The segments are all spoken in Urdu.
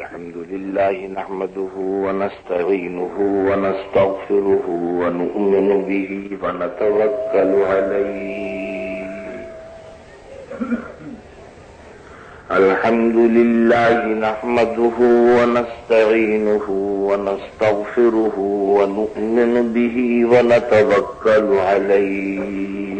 الحمد لله نحمده ونستعينه ونستغفره ونؤمن به ونتوكل عليه. الحمد لله نحمده ونستعينه ونستغفره ونؤمن به ونتوكل عليه.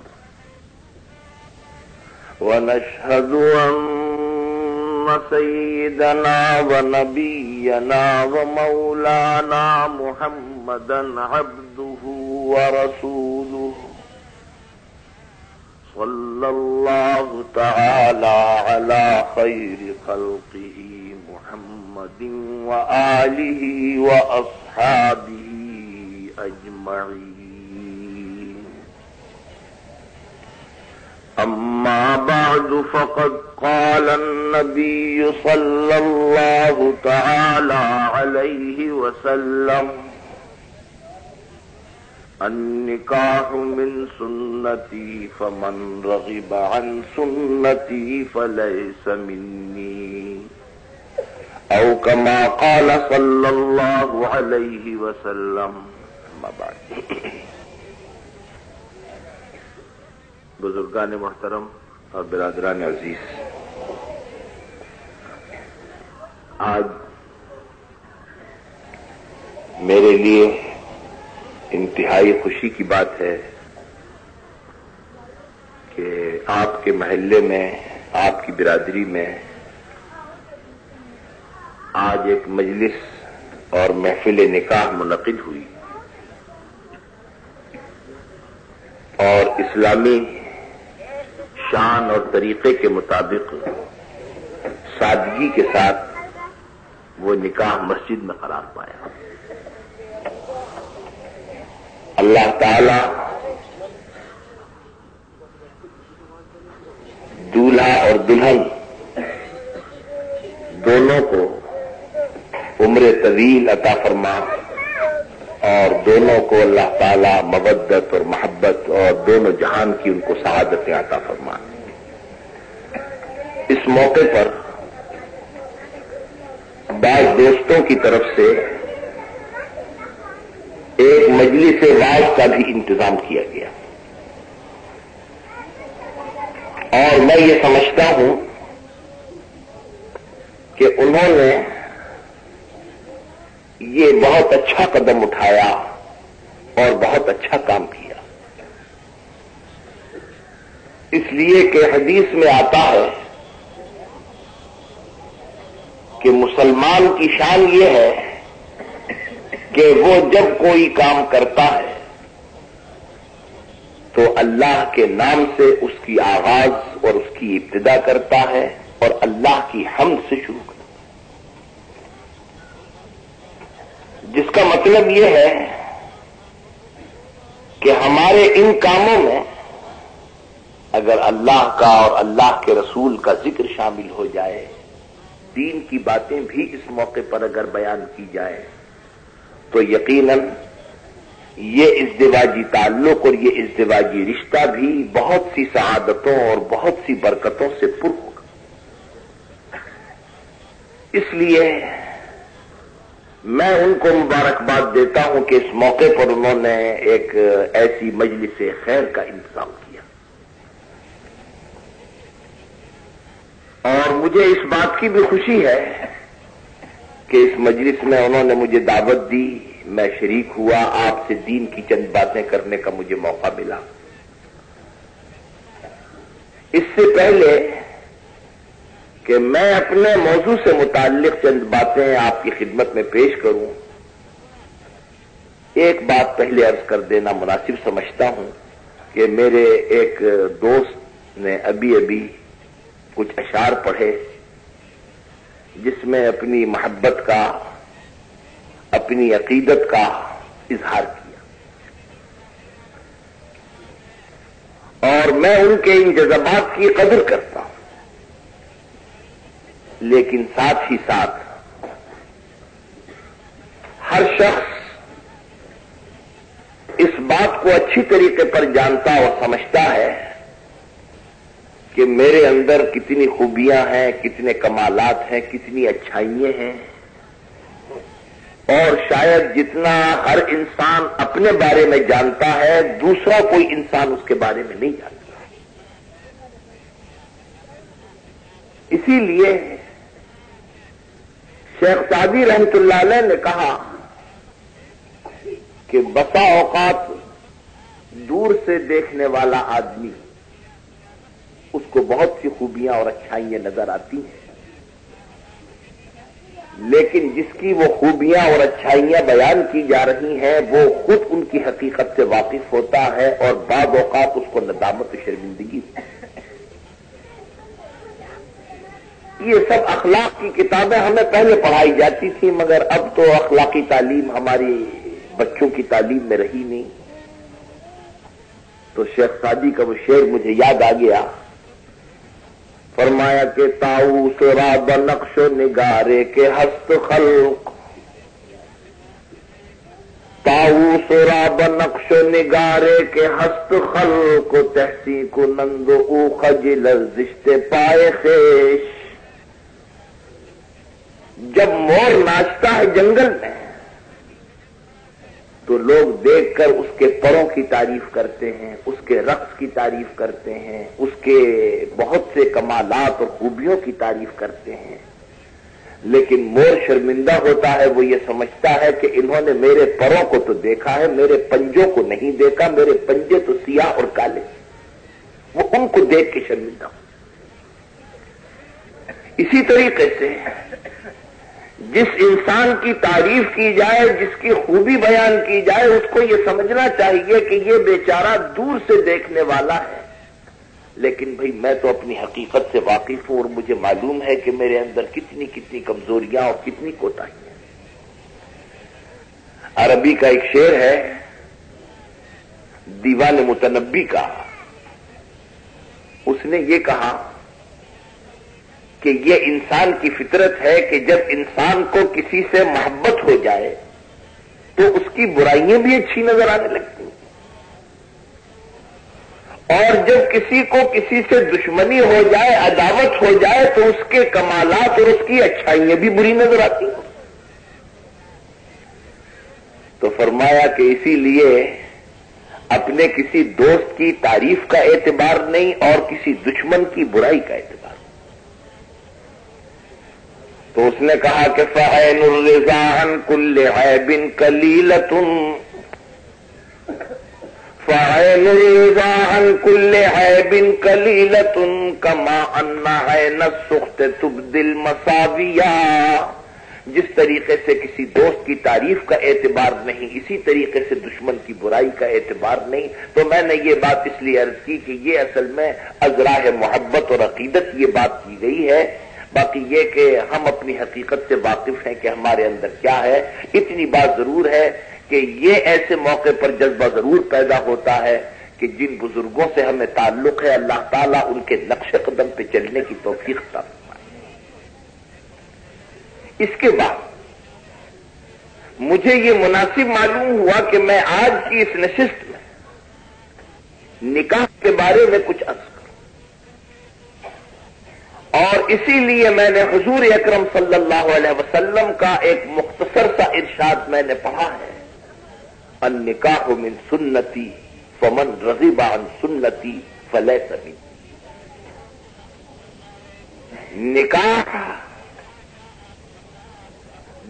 ونشهد أن سيدنا ونبينا ومولانا محمدا عبده ورسوله. صلى الله تعالى على خير خلقه محمد وآله وأصحابه أجمعين. أما بعد، فقد قال النبي صلى الله تعالى عليه وسلم، النكاح من سنتي، فمن رغب عن سنتي فليس مني. أو كما قال صلى الله عليه وسلم، أما بعد. بزرگان محترم اور برادران عزیز، آج میرے لیے انتہائی خوشی کی بات ہے کہ آپ کے محلے میں، آپ کی برادری میں آج ایک مجلس اور محفل نکاح منعقد ہوئی اور اسلامی شان اور طریقے کے مطابق سادگی کے ساتھ وہ نکاح مسجد میں قرار پایا۔ اللہ تعالی دولہا اور دلہن دونوں کو عمر طویل عطا فرما اور دونوں کو اللہ تعالی مبدت اور محبت اور دونوں جہان کی ان کو سعادتیں عطا فرما۔ موقع پر بعض دوستوں کی طرف سے ایک مجلس واز کا بھی انتظام کیا گیا۔ اور میں یہ سمجھتا ہوں کہ انہوں نے یہ بہت اچھا قدم اٹھایا اور بہت اچھا کام کیا۔ اس لیے کہ حدیث میں آتا ہے کہ مسلمان کی شان یہ ہے کہ وہ جب کوئی کام کرتا ہے تو اللہ کے نام سے اس کی آغاز اور اس کی ابتدا کرتا ہے اور اللہ کی حمد سے شروع کرتا ہے۔ جس کا مطلب یہ ہے کہ ہمارے ان کاموں میں اگر اللہ کا اور اللہ کے رسول کا ذکر شامل ہو جائے دین کی باتیں بھی اس موقع پر اگر بیان کی جائے تو یقیناً یہ ازدواجی تعلق اور یہ ازدواجی رشتہ بھی بہت سی سعادتوں اور بہت سی برکتوں سے پر ہوگا۔ اس لیے میں ان کو مبارکباد دیتا ہوں کہ اس موقع پر انہوں نے ایک ایسی مجلس خیر کا انتظام کیا۔ اور مجھے اس بات کی بھی خوشی ہے کہ اس مجلس میں انہوں نے مجھے دعوت دی، میں شریک ہوا، آپ سے دین کی چند باتیں کرنے کا مجھے موقع ملا۔ اس سے پہلے کہ میں اپنے موضوع سے متعلق چند باتیں آپ کی خدمت میں پیش کروں، ایک بات پہلے عرض کر دینا مناسب سمجھتا ہوں کہ میرے ایک دوست نے ابھی ابھی کچھ اشعار پڑھے جس میں اپنی محبت کا، اپنی عقیدت کا اظہار کیا۔ اور میں ان کے ان جذبات کی قدر کرتا ہوں۔ لیکن ساتھ ہی ساتھ ہر شخص اس بات کو اچھی طریقے پر جانتا اور سمجھتا ہے کہ میرے اندر کتنی خوبیاں ہیں، کتنے کمالات ہیں، کتنی اچھائیاں ہیں۔ اور شاید جتنا ہر انسان اپنے بارے میں جانتا ہے، دوسرا کوئی انسان اس کے بارے میں نہیں جانتا۔ اسی لیے شیخ سعدی رحمت اللہ علیہ نے کہا کہ بسا اوقات دور سے دیکھنے والا آدمی اس کو بہت سی خوبیاں اور اچھائیاں نظر آتی ہیں۔ لیکن جس کی وہ خوبیاں اور اچھائیاں بیان کی جا رہی ہیں، وہ خود ان کی حقیقت سے واقف ہوتا ہے اور بعض اوقات اس کو ندامت شرمندگی یہ سب اخلاق کی کتابیں ہمیں پہلے پڑھائی جاتی تھیں، مگر اب تو اخلاقی تعلیم ہماری بچوں کی تعلیم میں رہی نہیں۔ تو شیخ سادی کا وہ شعر مجھے یاد آ گیا۔ فرمایا کہ تاؤ سورا بنقش و نگارے کے ہست خلق۔ تاؤ سورا بنقش و نگارے کے ہست خلق کو تحسی کو نند او خجل رشتے پائے خیش۔ جب مور ناچتا ہے جنگل میں تو لوگ دیکھ کر اس کے پروں کی تعریف کرتے ہیں، اس کے رقص کی تعریف کرتے ہیں، اس کے بہت سے کمالات اور خوبیوں کی تعریف کرتے ہیں۔ لیکن مور شرمندہ ہوتا ہے، وہ یہ سمجھتا ہے کہ انہوں نے میرے پروں کو تو دیکھا ہے، میرے پنجوں کو نہیں دیکھا، میرے پنجے تو سیاہ اور کالے۔ وہ ان کو دیکھ کے شرمندہ ہو۔ اسی طریقے سے جس انسان کی تعریف کی جائے، جس کی خوبی بیان کی جائے، اس کو یہ سمجھنا چاہیے کہ یہ بیچارہ دور سے دیکھنے والا ہے۔ لیکن بھئی میں تو اپنی حقیقت سے واقف ہوں اور مجھے معلوم ہے کہ میرے اندر کتنی کتنی کمزوریاں اور کتنی کوتاہیاں عربی کا ایک شعر ہے، دیوان متنبی کا۔ اس نے یہ کہا کہ یہ انسان کی فطرت ہے کہ جب انسان کو کسی سے محبت ہو جائے تو اس کی برائیاں بھی اچھی نظر آنے لگتی ہیں۔ اور جب کسی کو کسی سے دشمنی ہو جائے، عداوت ہو جائے، تو اس کے کمالات اور اس کی اچھائیاں بھی بری نظر آتی ہیں۔ تو فرمایا کہ اسی لیے اپنے کسی دوست کی تعریف کا اعتبار نہیں اور کسی دشمن کی برائی کا اعتبار۔ تو اس نے کہا کہ فعین الرضان کل ہے بن کلیلتن فعین الرضان کل ہے بن کلیلتن کما انا ہے نہ سخت تب دل مساویا جس طریقے سے کسی دوست کی تعریف کا اعتبار نہیں، اسی طریقے سے دشمن کی برائی کا اعتبار نہیں۔ تو میں نے یہ بات اس لیے عرض کی کہ یہ اصل میں ازراہ محبت اور عقیدت یہ بات کی گئی ہے باقی یہ کہ ہم اپنی حقیقت سے واقف ہیں کہ ہمارے اندر کیا ہے۔ اتنی بات ضرور ہے کہ یہ ایسے موقع پر جذبہ ضرور پیدا ہوتا ہے کہ جن بزرگوں سے ہمیں تعلق ہے، اللہ تعالیٰ ان کے نقش قدم پہ چلنے کی توفیق تھا اس کے بعد مجھے یہ مناسب معلوم ہوا کہ میں آج کی اس نشست میں نکاح کے بارے میں کچھ عرض اور اسی لیے میں نے حضور اکرم صلی اللہ علیہ وسلم کا ایک مختصر سا ارشاد میں نے پڑھا ہے۔ ان نکاح من سنتی، فمن رغیب عن سنتی فلے سبھی نکاح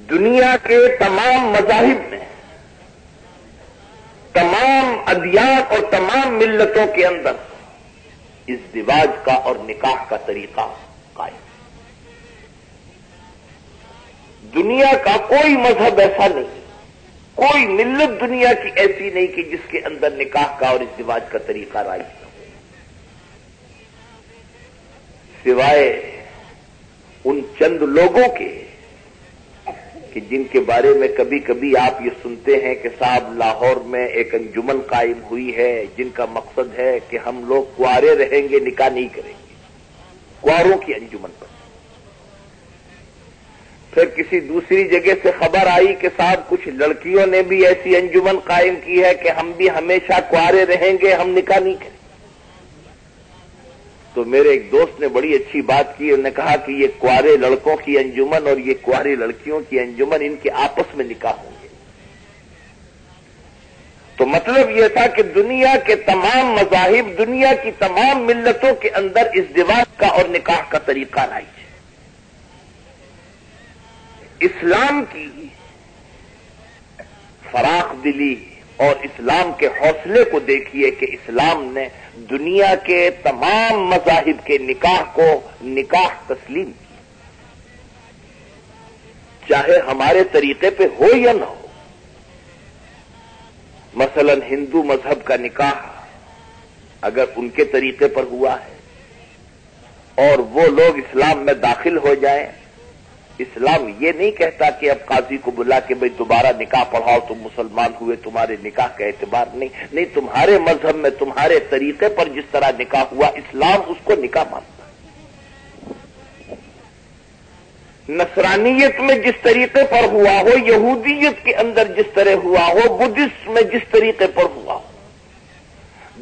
دنیا کے تمام مذاہب میں، تمام ادیان اور تمام ملتوں کے اندر اس دواج کا اور نکاح کا طریقہ۔ دنیا کا کوئی مذہب ایسا نہیں، کوئی ملت دنیا کی ایسی نہیں کہ جس کے اندر نکاح کا اور اس رواج کا طریقہ رائج نہ ہو۔ سوائے ان چند لوگوں کے کہ جن کے بارے میں کبھی کبھی آپ یہ سنتے ہیں کہ صاحب لاہور میں ایک انجمن قائم ہوئی ہے، جن کا مقصد ہے کہ ہم لوگ کوارے رہیں گے، نکاح نہیں کریں گے۔ کواروں کی انجمن پر۔ پھر کسی دوسری جگہ سے خبر آئی کہ صاحب کچھ لڑکیوں نے بھی ایسی انجمن قائم کی ہے کہ ہم بھی ہمیشہ کوارے رہیں گے، ہم نکاح نہیں کریں۔ تو میرے ایک دوست نے بڑی اچھی بات کی، انہوں نے کہا کہ یہ کوارے لڑکوں کی انجمن اور یہ کوارے لڑکیوں کی انجمن ان کے آپس میں نکاح ہوں گے۔ تو مطلب یہ تھا کہ دنیا کے تمام مذاہب دنیا کی تمام ملتوں کے اندر اس دیوار کا اور نکاح کا طریقہ لائی ہے۔ اسلام کی فراخ دلی اور اسلام کے حوصلے کو دیکھیے کہ اسلام نے دنیا کے تمام مذاہب کے نکاح کو نکاح تسلیم کی چاہے ہمارے طریقے پہ ہو یا نہ ہو۔ مثلا ہندو مذہب کا نکاح اگر ان کے طریقے پر ہوا ہے اور وہ لوگ اسلام میں داخل ہو جائیں، اسلام یہ نہیں کہتا کہ اب قاضی کو بلا کے بھائی دوبارہ نکاح پڑھاؤ، تم مسلمان ہوئے، تمہارے نکاح کا اعتبار نہیں۔ نہیں، تمہارے مذہب میں، تمہارے طریقے پر جس طرح نکاح ہوا، اسلام اس کو نکاح مانتا۔ نصرانیت میں جس طریقے پر ہوا ہو، یہودیت کے اندر جس طرح ہوا ہو، بدھسٹ میں جس طریقے پر ہوا ہو۔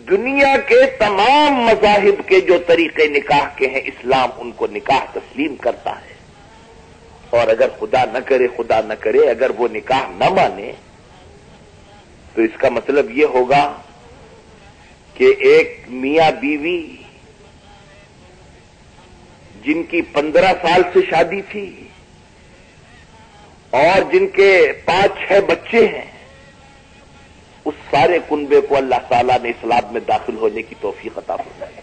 دنیا کے تمام مذاہب کے جو طریقے نکاح کے ہیں، اسلام ان کو نکاح تسلیم کرتا ہے۔ اور اگر خدا نہ کرے، خدا نہ کرے، اگر وہ نکاح نہ مانے، تو اس کا مطلب یہ ہوگا کہ ایک میاں بیوی جن کی پندرہ سال سے شادی تھی اور جن کے پانچ چھ بچے ہیں، اس سارے کنبے کو اللہ تعالیٰ نے اسلام میں داخل ہونے کی توفیق عطا فرمائی۔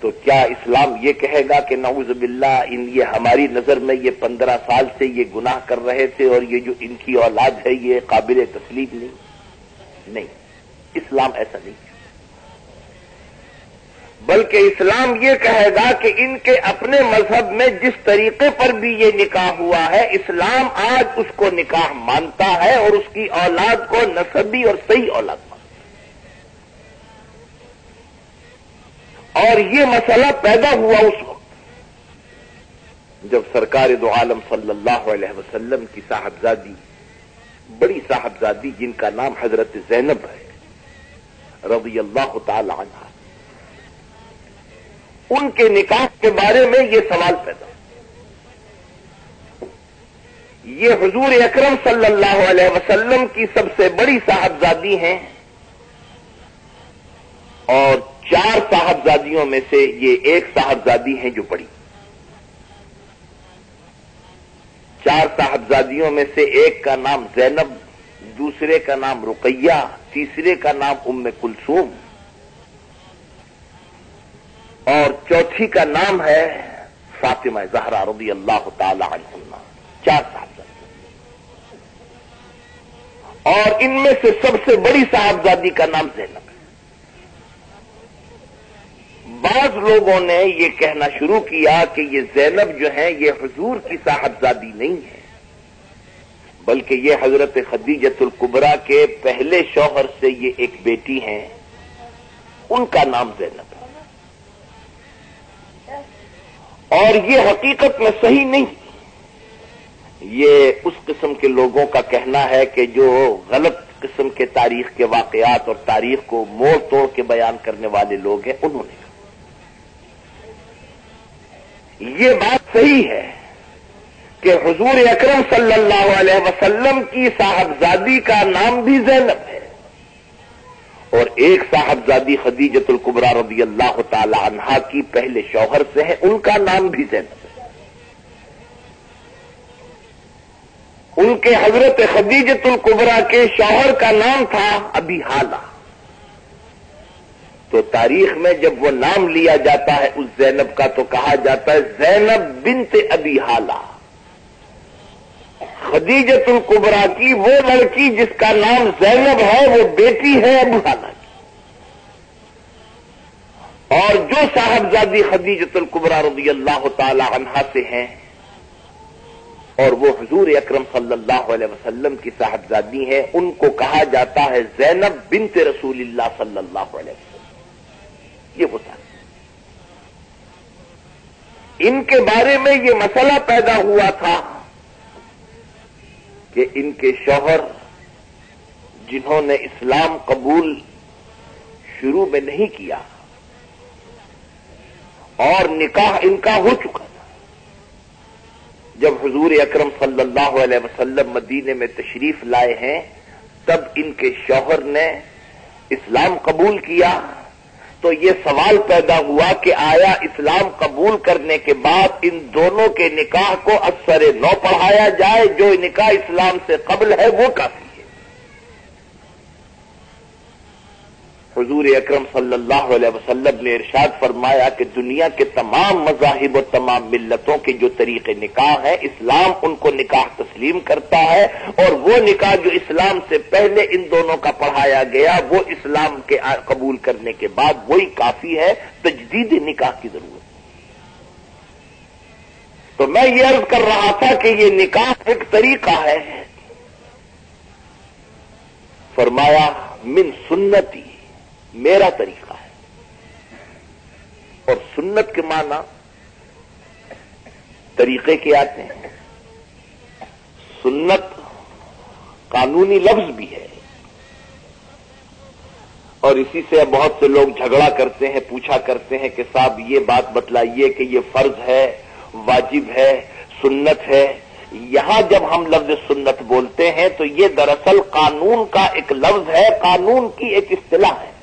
تو کیا اسلام یہ کہے گا کہ نعوذ باللہ، ان یہ ہماری نظر میں یہ پندرہ سال سے یہ گناہ کر رہے تھے اور یہ جو ان کی اولاد ہے، یہ قابل تسلیم نہیں۔ نہیں، اسلام ایسا نہیں۔ بلکہ اسلام یہ کہے گا کہ ان کے اپنے مذہب میں جس طریقے پر بھی یہ نکاح ہوا ہے، اسلام آج اس کو نکاح مانتا ہے اور اس کی اولاد کو نصبی اور صحیح اولاد مانتا اور یہ مسئلہ پیدا ہوا اس وقت جب سرکار دو عالم صلی اللہ علیہ وسلم کی صاحبزادی، بڑی صاحبزادی جن کا نام حضرت زینب ہے، رضی اللہ تعالی عنہ۔ ان کے نکاح کے بارے میں یہ سوال پیدا یہ حضور اکرم صلی اللہ علیہ وسلم کی سب سے بڑی صاحبزادی ہیں اور چار صاحبزادیوں میں سے یہ ایک صاحبزادی ہیں جو پڑی چار صاحبزادیوں میں سے ایک کا نام زینب، دوسرے کا نام رقیہ، تیسرے کا نام ام کلثوم اور چوتھی کا نام ہے فاطمہ زہرا رضی اللہ تعالی عنہ چار صاحبزادی اور ان میں سے سب سے بڑی صاحبزادی کا نام زینب ہے۔ بعض لوگوں نے یہ کہنا شروع کیا کہ یہ زینب جو ہے یہ حضور کی صاحبزادی نہیں ہے بلکہ یہ حضرت خدیجت القبرا کے پہلے شوہر سے یہ ایک بیٹی ہیں، ان کا نام زینب ہے۔ اور یہ حقیقت میں صحیح نہیں۔ یہ اس قسم کے لوگوں کا کہنا ہے کہ جو غلط قسم کے تاریخ کے واقعات اور تاریخ کو موڑ توڑ کے بیان کرنے والے لوگ ہیں، انہوں نے۔ یہ بات صحیح ہے کہ حضور اکرم صلی اللہ علیہ وسلم کی صاحبزادی کا نام بھی زینب ہے۔ اور ایک صاحبزادی خدیجت القبرا رضی اللہ تعالی عنہا کی پہلے شوہر سے ہے، ان کا نام بھی زینب ہے۔ ان کے حضرت خدیجت القبرا کے شوہر کا نام تھا ابھی حالہ تو تاریخ میں جب وہ نام لیا جاتا ہے اس زینب کا، تو کہا جاتا ہے زینب بنت ابی حالہ خدیجت القبرا کی وہ لڑکی جس کا نام زینب ہے، وہ بیٹی ہے ابو حالہ کی اور جو صاحبزادی خدیجت القبرا رضی اللہ تعالی عنہا سے ہیں، اور وہ حضور اکرم صلی اللہ علیہ وسلم کی صاحبزادی ہیں، ان کو کہا جاتا ہے زینب بنت رسول اللہ صلی اللہ علیہ وسلم۔ یہ ہوتا ہے ان کے بارے میں یہ مسئلہ پیدا ہوا تھا کہ ان کے شوہر جنہوں نے اسلام قبول شروع میں نہیں کیا اور نکاح ان کا ہو چکا تھا۔ جب حضور اکرم صلی اللہ علیہ وسلم مدینے میں تشریف لائے ہیں، تب ان کے شوہر نے اسلام قبول کیا۔ تو یہ سوال پیدا ہوا کہ آیا اسلام قبول کرنے کے بعد ان دونوں کے نکاح کو اثر نو پڑھایا جائے، جو نکاح اسلام سے قبل ہے وہ کافی۔ حضور اکرم صلی اللہ علیہ وسلم نے ارشاد فرمایا کہ دنیا کے تمام مذاہب اور تمام ملتوں کے جو طریقے نکاح ہیں، اسلام ان کو نکاح تسلیم کرتا ہے اور وہ نکاح جو اسلام سے پہلے ان دونوں کا پڑھایا گیا، وہ اسلام کے قبول کرنے کے بعد وہی کافی ہے، تجدید نکاح کی ضرورت تو میں یہ عرض کر رہا تھا کہ یہ نکاح ایک طریقہ ہے۔ فرمایا، من سنتی میرا طریقہ ہے۔ اور سنت کے معنی طریقے کے آتے ہیں۔ سنت قانونی لفظ بھی ہے۔ اور اسی سے بہت سے لوگ جھگڑا کرتے ہیں، پوچھا کرتے ہیں کہ صاحب یہ بات بتلائیے کہ یہ فرض ہے، واجب ہے، سنت ہے۔ یہاں جب ہم لفظ سنت بولتے ہیں تو یہ دراصل قانون کا ایک لفظ ہے، قانون کی ایک اصطلاح ہے۔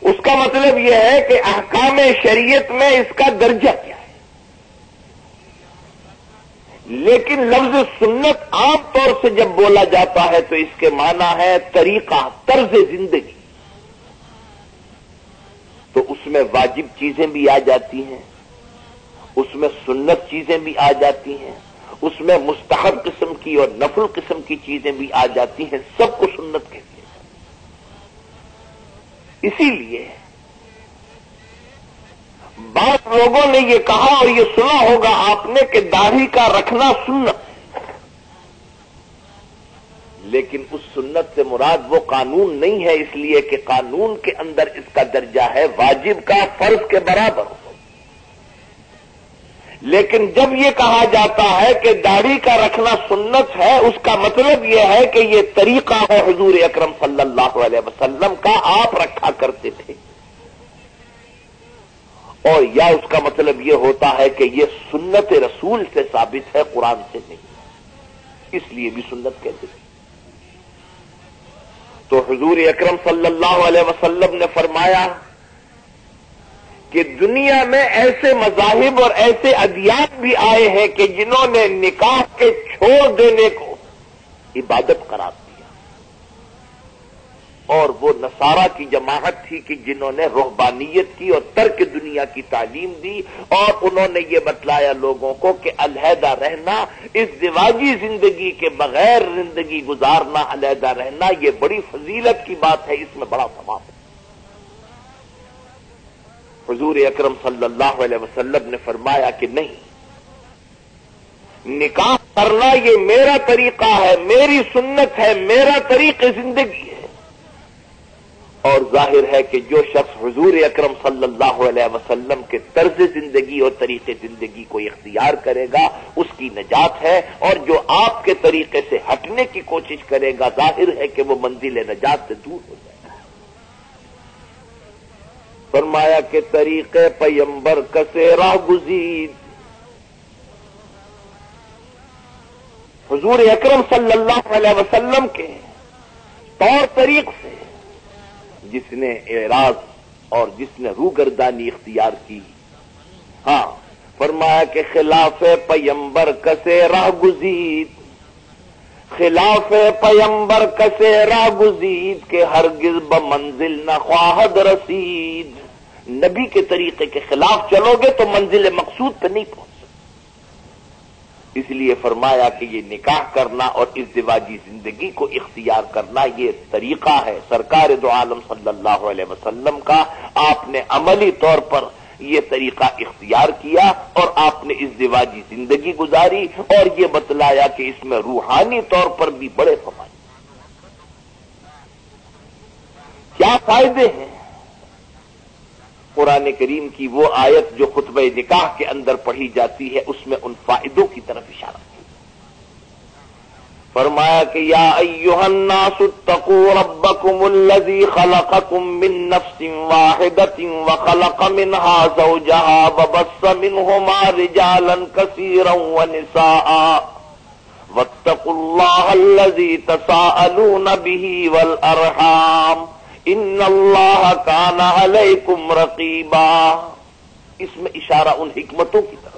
اس کا مطلب یہ ہے کہ احکام شریعت میں اس کا درجہ کیا ہے۔ لیکن لفظ سنت عام طور سے جب بولا جاتا ہے تو اس کے معنی ہے طریقہ، طرز زندگی۔ تو اس میں واجب چیزیں بھی آ جاتی ہیں، اس میں سنت چیزیں بھی آ جاتی ہیں، اس میں مستحب قسم کی اور نفل قسم کی چیزیں بھی آ جاتی ہیں، سب کو سنت کہتے ہیں۔ اسی لیے بعض لوگوں نے یہ کہا اور یہ سنا ہوگا آپ نے کہ داڑھی کا رکھنا سنت لیکن اس سنت سے مراد وہ قانون نہیں ہے اس لیے کہ قانون کے اندر اس کا درجہ ہے واجب کا فرض کے برابر ہو لیکن جب یہ کہا جاتا ہے کہ داڑھی کا رکھنا سنت ہے، اس کا مطلب یہ ہے کہ یہ طریقہ ہے حضور اکرم صلی اللہ علیہ وسلم کا آپ رکھا کرتے تھے۔ اور یا اس کا مطلب یہ ہوتا ہے کہ یہ سنت رسول سے ثابت ہے، قرآن سے نہیں۔ اس لیے بھی سنت کہتے تھے۔ تو حضور اکرم صلی اللہ علیہ وسلم نے فرمایا کہ دنیا میں ایسے مذاہب اور ایسے ادیات بھی آئے ہیں کہ جنہوں نے نکاح کے چھوڑ دینے کو عبادت قرار دیا۔ اور وہ نصارہ کی جماعت تھی کہ جنہوں نے روحبانیت کی اور ترک دنیا کی تعلیم دی اور انہوں نے یہ بتلایا لوگوں کو کہ علیحدہ رہنا، اس دیواجی زندگی کے بغیر زندگی گزارنا، علیحدہ رہنا یہ بڑی فضیلت کی بات ہے، اس میں بڑا ثواب ہے۔ حضور اکرم صلی اللہ علیہ وسلم نے فرمایا کہ نہیں، نکاح کرنا یہ میرا طریقہ ہے، میری سنت ہے، میرا طریق زندگی ہے۔ اور ظاہر ہے کہ جو شخص حضور اکرم صلی اللہ علیہ وسلم کے طرز زندگی اور طریقے زندگی کو اختیار کرے گا، اس کی نجات ہے۔ اور جو آپ کے طریقے سے ہٹنے کی کوشش کرے گا، ظاہر ہے کہ وہ منزل نجات سے دور ہو جائے۔ فرمایا کہ طریقے پیمبر کسے راہ گزید حضور اکرم صلی اللہ علیہ وسلم کے طور طریق سے جس نے اعراض اور جس نے روگردانی اختیار کی۔ ہاں فرمایا کہ خلاف پیمبر کسے راہ گزید خلاف پیمبر کسے را گزید کے ہرگز بمنزل نہ خواہد رسید۔ نبی کے طریقے کے خلاف چلو گے تو منزل مقصود پہ نہیں پہنچ اس لیے فرمایا کہ یہ نکاح کرنا اور ازدواجی زندگی کو اختیار کرنا یہ طریقہ ہے۔ سرکار دو عالم صلی اللہ علیہ وسلم کا آپ نے عملی طور پر یہ طریقہ اختیار کیا اور آپ نے اس دیواجی زندگی گزاری اور یہ بتلایا کہ اس میں روحانی طور پر بھی بڑے فوائد کیا فائدے ہیں؟ قرآن کریم کی وہ آیت جو خطبہ نکاح کے اندر پڑھی جاتی ہے، اس میں ان فائدوں کی طرف اشارہ کیا فرمایا کہ یا ایوہ الناس اتقوا ربکم الذی خلقکم من نفس واحدت وخلق منها زوجها وبص منهما رجالا كثيرا ونساء واتقوا الله الذي تساءلون به والأرحام ان اللہ کان علیکم رقیبا اس میں اشارہ ان حکمتوں کی طرف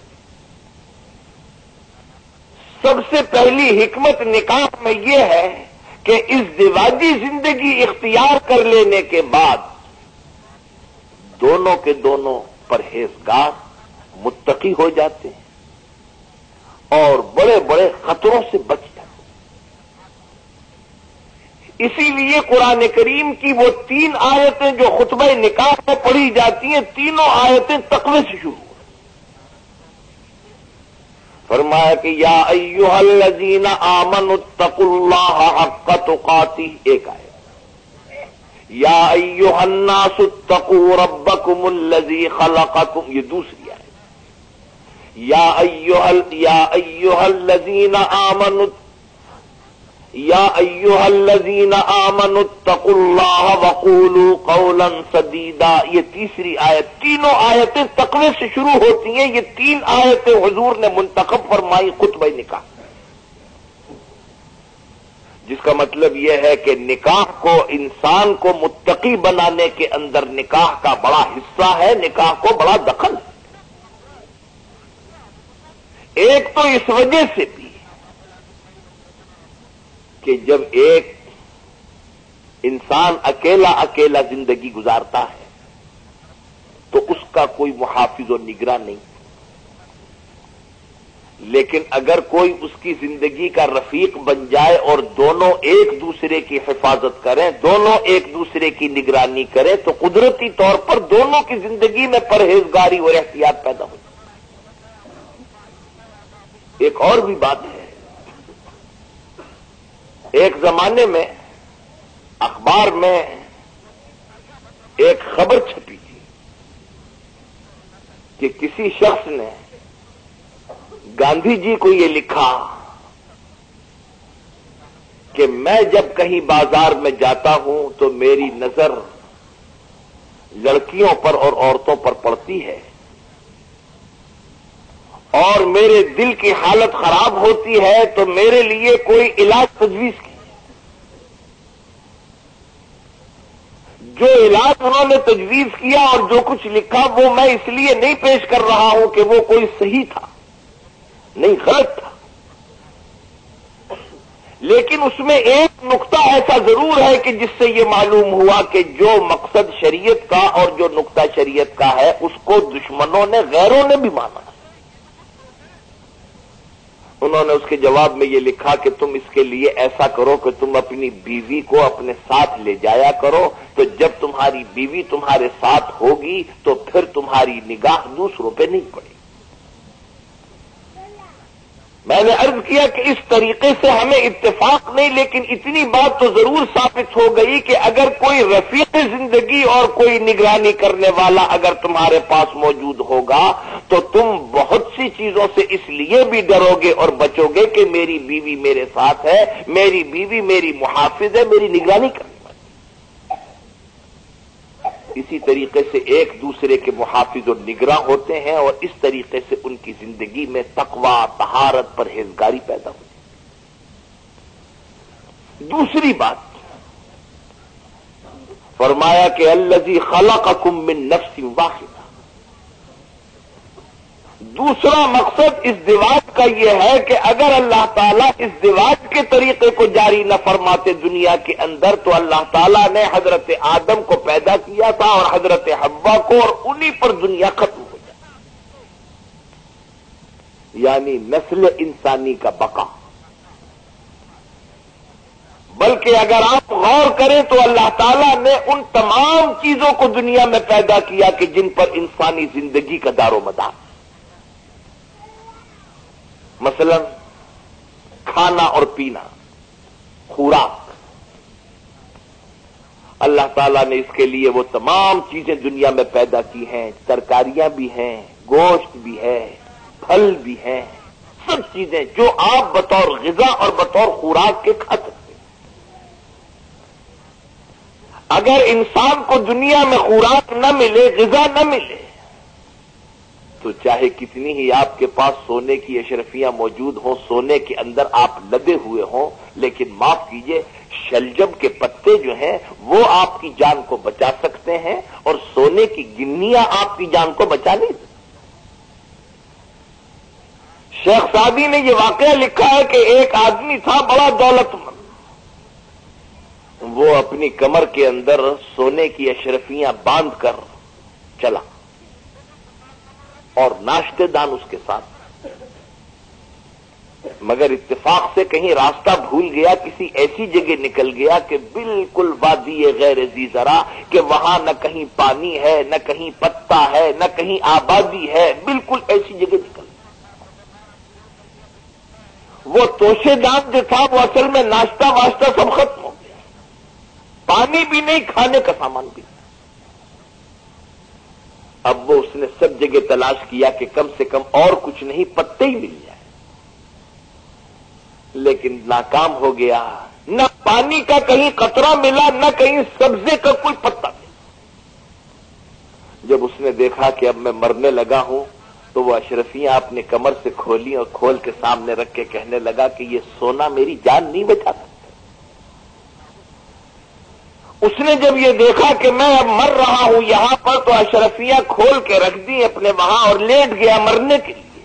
سب سے پہلی حکمت نکاح میں یہ ہے کہ اس دیواجی زندگی اختیار کر لینے کے بعد دونوں کے دونوں پرہیزگار متقی ہو جاتے ہیں اور بڑے بڑے خطروں سے بچ جاتے ہیں۔ اسی لیے قرآن کریم کی وہ تین آیتیں جو خطبہ نکاح میں پڑھی جاتی ہیں، تینوں آیتیں تقوی سے شروع۔ فرمایا کہ یا ایوہ الذین آمنوا اتقوا اللہ حق تقاتی، ایک آئے یا ایوہ الناس اتقوا ربکم الذی خلقکم، یہ دوسری آئے یا ایوہ الذین آمنوا یا ایوہ الذین آمنوا اتقوا اللہ وقولوا قولا سدیدا یہ تیسری آیت، تینوں آیتیں تقوی سے شروع ہوتی ہیں. یہ تین آیتیں حضور نے منتخب فرمائی، خطبہ نکاح. جس کا مطلب یہ ہے کہ نکاح کو انسان کو متقی بنانے کے اندر نکاح کا بڑا حصہ ہے، نکاح کو بڑا دخل ایک تو اس وجہ سے بھی کہ جب ایک انسان اکیلا اکیلا زندگی گزارتا ہے، تو اس کا کوئی محافظ و نگراں نہیں۔ لیکن اگر کوئی اس کی زندگی کا رفیق بن جائے اور دونوں ایک دوسرے کی حفاظت کریں، دونوں ایک دوسرے کی نگرانی کریں، تو قدرتی طور پر دونوں کی زندگی میں پرہیزگاری اور احتیاط پیدا ہو ایک اور بھی بات ہے ایک زمانے میں اخبار میں ایک خبر چھپی تھی کہ کسی شخص نے گاندھی جی کو یہ لکھا کہ میں جب کہیں بازار میں جاتا ہوں تو میری نظر لڑکیوں پر اور عورتوں پر پڑتی ہے۔ اور میرے دل کی حالت خراب ہوتی ہے تو میرے لیے کوئی علاج تجویز کی۔ جو علاج انہوں نے تجویز کیا اور جو کچھ لکھا وہ میں اس لیے نہیں پیش کر رہا ہوں کہ وہ کوئی صحیح تھا۔ نہیں، غلط تھا۔ لیکن اس میں ایک نقطہ ایسا ضرور ہے کہ جس سے یہ معلوم ہوا کہ جو مقصد شریعت کا اور جو نقطہ شریعت کا ہے، اس کو دشمنوں نے، غیروں نے بھی مانا۔ ہے انہوں نے اس کے جواب میں یہ لکھا کہ تم اس کے لیے ایسا کرو کہ تم اپنی بیوی کو اپنے ساتھ لے جایا کرو، تو جب تمہاری بیوی تمہارے ساتھ ہوگی تو پھر تمہاری نگاہ دوسروں پہ نہیں پڑے میں نے عرض کیا کہ اس طریقے سے ہمیں اتفاق نہیں، لیکن اتنی بات تو ضرور ثابت ہو گئی کہ اگر کوئی رفیق زندگی اور کوئی نگرانی کرنے والا اگر تمہارے پاس موجود ہوگا، تو تم بہت سی چیزوں سے اس لیے بھی ڈرو گے اور بچو گے کہ میری بیوی میرے ساتھ ہے، میری بیوی میری محافظ ہے، میری نگرانی کرنے اسی طریقے سے ایک دوسرے کے محافظ و نگراں ہوتے ہیں اور اس طریقے سے ان کی زندگی میں تقوا تہارت پرہیزگاری پیدا ہوتی دوسری بات، فرمایا کہ الزی خلق من نفس واحد دوسرا مقصد اس دیواج کا یہ ہے کہ اگر اللہ تعالیٰ اس دیواج کے طریقے کو جاری نہ فرماتے دنیا کے اندر، تو اللہ تعالیٰ نے حضرت آدم کو پیدا کیا تھا اور حضرت حبا کو اور انہی پر دنیا ختم ہو جائے یعنی نسل انسانی کا بقا۔ بلکہ اگر آپ غور کریں تو اللہ تعالیٰ نے ان تمام چیزوں کو دنیا میں پیدا کیا کہ جن پر انسانی زندگی کا دار و مدار۔ مثلا کھانا اور پینا، خوراک۔ اللہ تعالیٰ نے اس کے لیے وہ تمام چیزیں دنیا میں پیدا کی ہیں، ترکاریاں بھی ہیں، گوشت بھی ہے، پھل بھی ہیں۔ سب چیزیں جو آپ بطور غذا اور بطور خوراک کے کھا سکتے اگر انسان کو دنیا میں خوراک نہ ملے، غذا نہ ملے تو چاہے کتنی ہی آپ کے پاس سونے کی اشرفیاں موجود ہوں، سونے کے اندر آپ لدے ہوئے ہوں، لیکن معاف کیجیے، شلجم کے پتے جو ہیں، وہ آپ کی جان کو بچا سکتے ہیں اور سونے کی گنیاں آپ کی جان کو بچا نہیں سکتے شیخ سادی نے یہ واقعہ لکھا ہے کہ ایک آدمی تھا بڑا دولت مند وہ اپنی کمر کے اندر سونے کی اشرفیاں باندھ کر چلا۔ اور ناشتے دان اس کے ساتھ۔ مگر اتفاق سے کہیں راستہ بھول گیا، کسی ایسی جگہ نکل گیا کہ بالکل وادی غیر زی ذرا کہ وہاں نہ کہیں پانی ہے، نہ کہیں پتا ہے، نہ کہیں آبادی ہے، بالکل ایسی جگہ نکل۔ وہ توشے دان جو تھا، وہ اصل میں ناشتہ واشتہ سب ختم ہو گیا۔ پانی بھی نہیں، کھانے کا سامان بھی اب وہ اس نے سب جگہ تلاش کیا کہ کم سے کم اور کچھ نہیں، پتے ہی مل جائے لیکن ناکام ہو گیا۔ نہ پانی کا کہیں قطرہ ملا، نہ کہیں سبزے کا کوئی پتا ملا۔ جب اس نے دیکھا کہ اب میں مرنے لگا ہوں، تو وہ اشرفیاں اپنے کمر سے کھولی اور کھول کے سامنے رکھ کے کہنے لگا کہ یہ سونا میری جان نہیں بچا سکتا اس نے جب یہ دیکھا کہ میں اب مر رہا ہوں یہاں پر تو اشرفیاں کھول کے رکھ دی اپنے وہاں اور لیٹ گیا مرنے کے لیے۔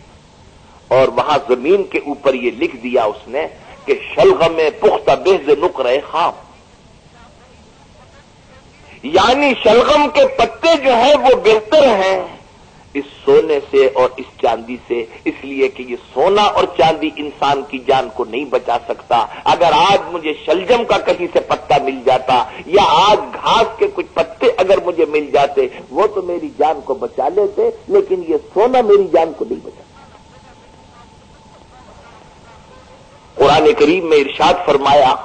اور وہاں زمین کے اوپر یہ لکھ دیا اس نے کہ شلغم پختہ پختہ بہز رہے خواب یعنی شلغم کے پتے جو ہیں وہ بہتر ہیں۔ اس سونے سے اور اس چاندی سے۔ اس لیے کہ یہ سونا اور چاندی انسان کی جان کو نہیں بچا سکتا۔ اگر آج مجھے شلجم کا کہیں سے پتا مل جاتا یا آج گھاس کے کچھ پتے اگر مجھے مل جاتے، وہ تو میری جان کو بچا لیتے، لیکن یہ سونا میری جان کو نہیں بچا قرآن کریم میں ارشاد فرمایا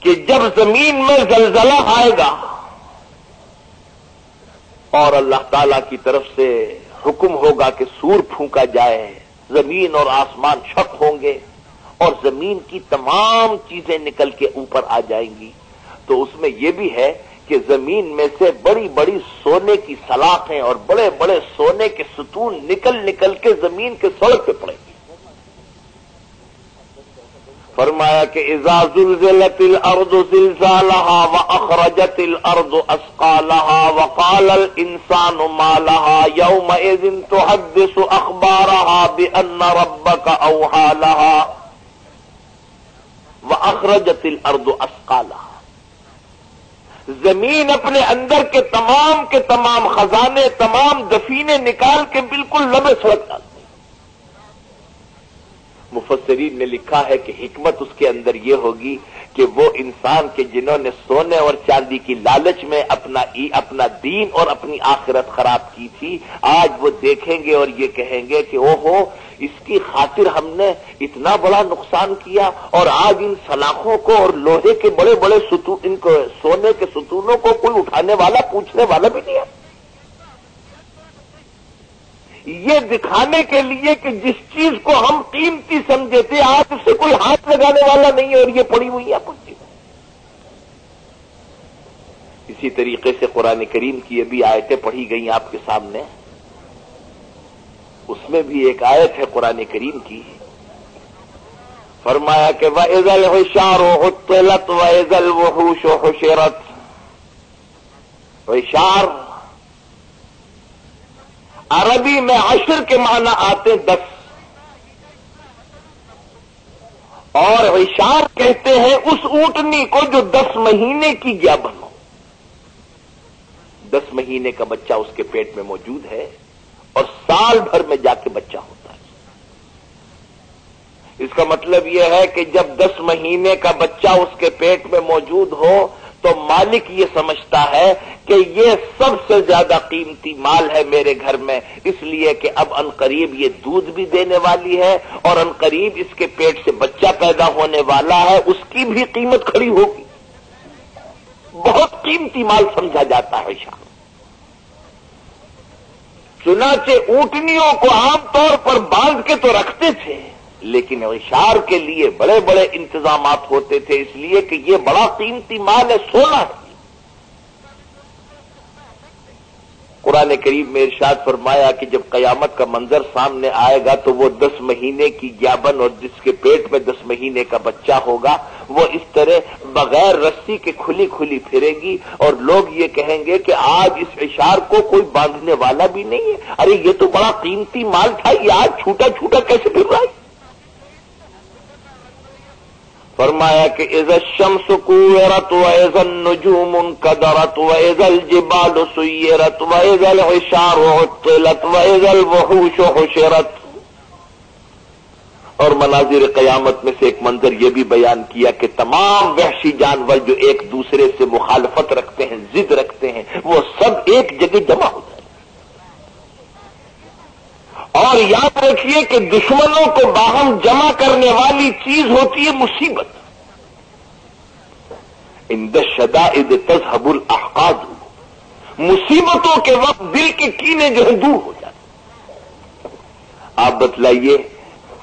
کہ جب زمین میں زلزلہ آئے گا اور اللہ تعالی کی طرف سے حکم ہوگا کہ سور پھونکا جائے، زمین اور آسمان چھپ ہوں گے اور زمین کی تمام چیزیں نکل کے اوپر آ جائیں گی۔ تو اس میں یہ بھی ہے کہ زمین میں سے بڑی بڑی سونے کی سلاخیں اور بڑے بڑے سونے کے ستون نکل نکل کے زمین کے سڑک پہ پڑیں گے فرمایا کہ ازاز الزلت الارض زلزالها واخرجت الارض اسقالها وقال الانسان ما لها يومئذ تحدث اخبارها بان ربك اوحى لها واخرجت الارض اسقالها زمین اپنے اندر کے تمام کے تمام خزانے، تمام دفینے نکال کے بالکل لبے سڑک ڈالتے مفسرین نے لکھا ہے کہ حکمت اس کے اندر یہ ہوگی کہ وہ انسان کے جنہوں نے سونے اور چاندی کی لالچ میں اپنا اپنا دین اور اپنی آخرت خراب کی تھی، آج وہ دیکھیں گے اور یہ کہیں گے کہ او ہو اس کی خاطر ہم نے اتنا بڑا نقصان کیا اور آج ان سلاخوں کو اور لوہے کے بڑے بڑے ستون ان کو سونے کے ستونوں کو کوئی اٹھانے والا، پوچھنے والا بھی نہیں ہے۔ یہ دکھانے کے لیے کہ جس چیز کو ہم قیمتی سمجھے تھے آج اس سے کوئی ہاتھ لگانے والا نہیں ہے اور یہ پڑی ہوئی ہے پچی اسی طریقے سے قرآن کریم کی یہ بھی آیتیں پڑھی گئی آپ کے سامنے۔ اس میں بھی ایک آیت ہے قرآن کریم کی۔ فرمایا کہ وہ عزل ہوشار و تلت و عزل و حشرت۔ ہوشار عربی میں عشر کے معنی آتے دس۔ اور اشار کہتے ہیں اس اونٹنی کو جو دس مہینے کی گیا بنو۔ دس مہینے کا بچہ اس کے پیٹ میں موجود ہے اور سال بھر میں جا کے بچہ ہوتا ہے۔ اس کا مطلب یہ ہے کہ جب دس مہینے کا بچہ اس کے پیٹ میں موجود ہو تو مالک یہ سمجھتا ہے کہ یہ سب سے زیادہ قیمتی مال ہے میرے گھر میں، اس لیے کہ اب ان قریب یہ دودھ بھی دینے والی ہے اور ان قریب اس کے پیٹ سے بچہ پیدا ہونے والا ہے، اس کی بھی قیمت کھڑی ہوگی۔ بہت قیمتی مال سمجھا جاتا ہے شاہ۔ چنانچہ اونٹنیوں کو عام طور پر باندھ کے تو رکھتے تھے۔ لیکن اشار کے لیے بڑے بڑے انتظامات ہوتے تھے، اس لیے کہ یہ بڑا قیمتی مال ہے، سونا ہے۔ قرآن کریم میں ارشاد فرمایا کہ جب قیامت کا منظر سامنے آئے گا تو وہ دس مہینے کی گیابن اور جس کے پیٹ میں دس مہینے کا بچہ ہوگا، وہ اس طرح بغیر رسی کے کھلی کھلی پھرے گی اور لوگ یہ کہیں گے کہ آج اس اشار کو کوئی باندھنے والا بھی نہیں ہے۔ ارے، یہ تو بڑا قیمتی مال تھا، یہ آج چھوٹا چھوٹا کیسے پھر رہا ہے؟ فرمایا کہ عزت شمس کویرت و عزل نجوم قدرت و عزل جبال سیرت و عزل عشار عطلت و عزل وحوش حشرت اور مناظر قیامت میں سے ایک منظر یہ بھی بیان کیا کہ تمام وحشی جانور جو ایک دوسرے سے مخالفت رکھتے ہیں، ضد رکھتے ہیں، وہ سب ایک جگہ جمع ہو جائے اور یاد رکھیے کہ دشمنوں کو باہم جمع کرنے والی چیز ہوتی ہے مصیبت۔ اند شدائد تذهب الاحقاد۔ مصیبتوں کے وقت دل کے کینے جو ہے دور ہو جاتے آپ بتلائیے،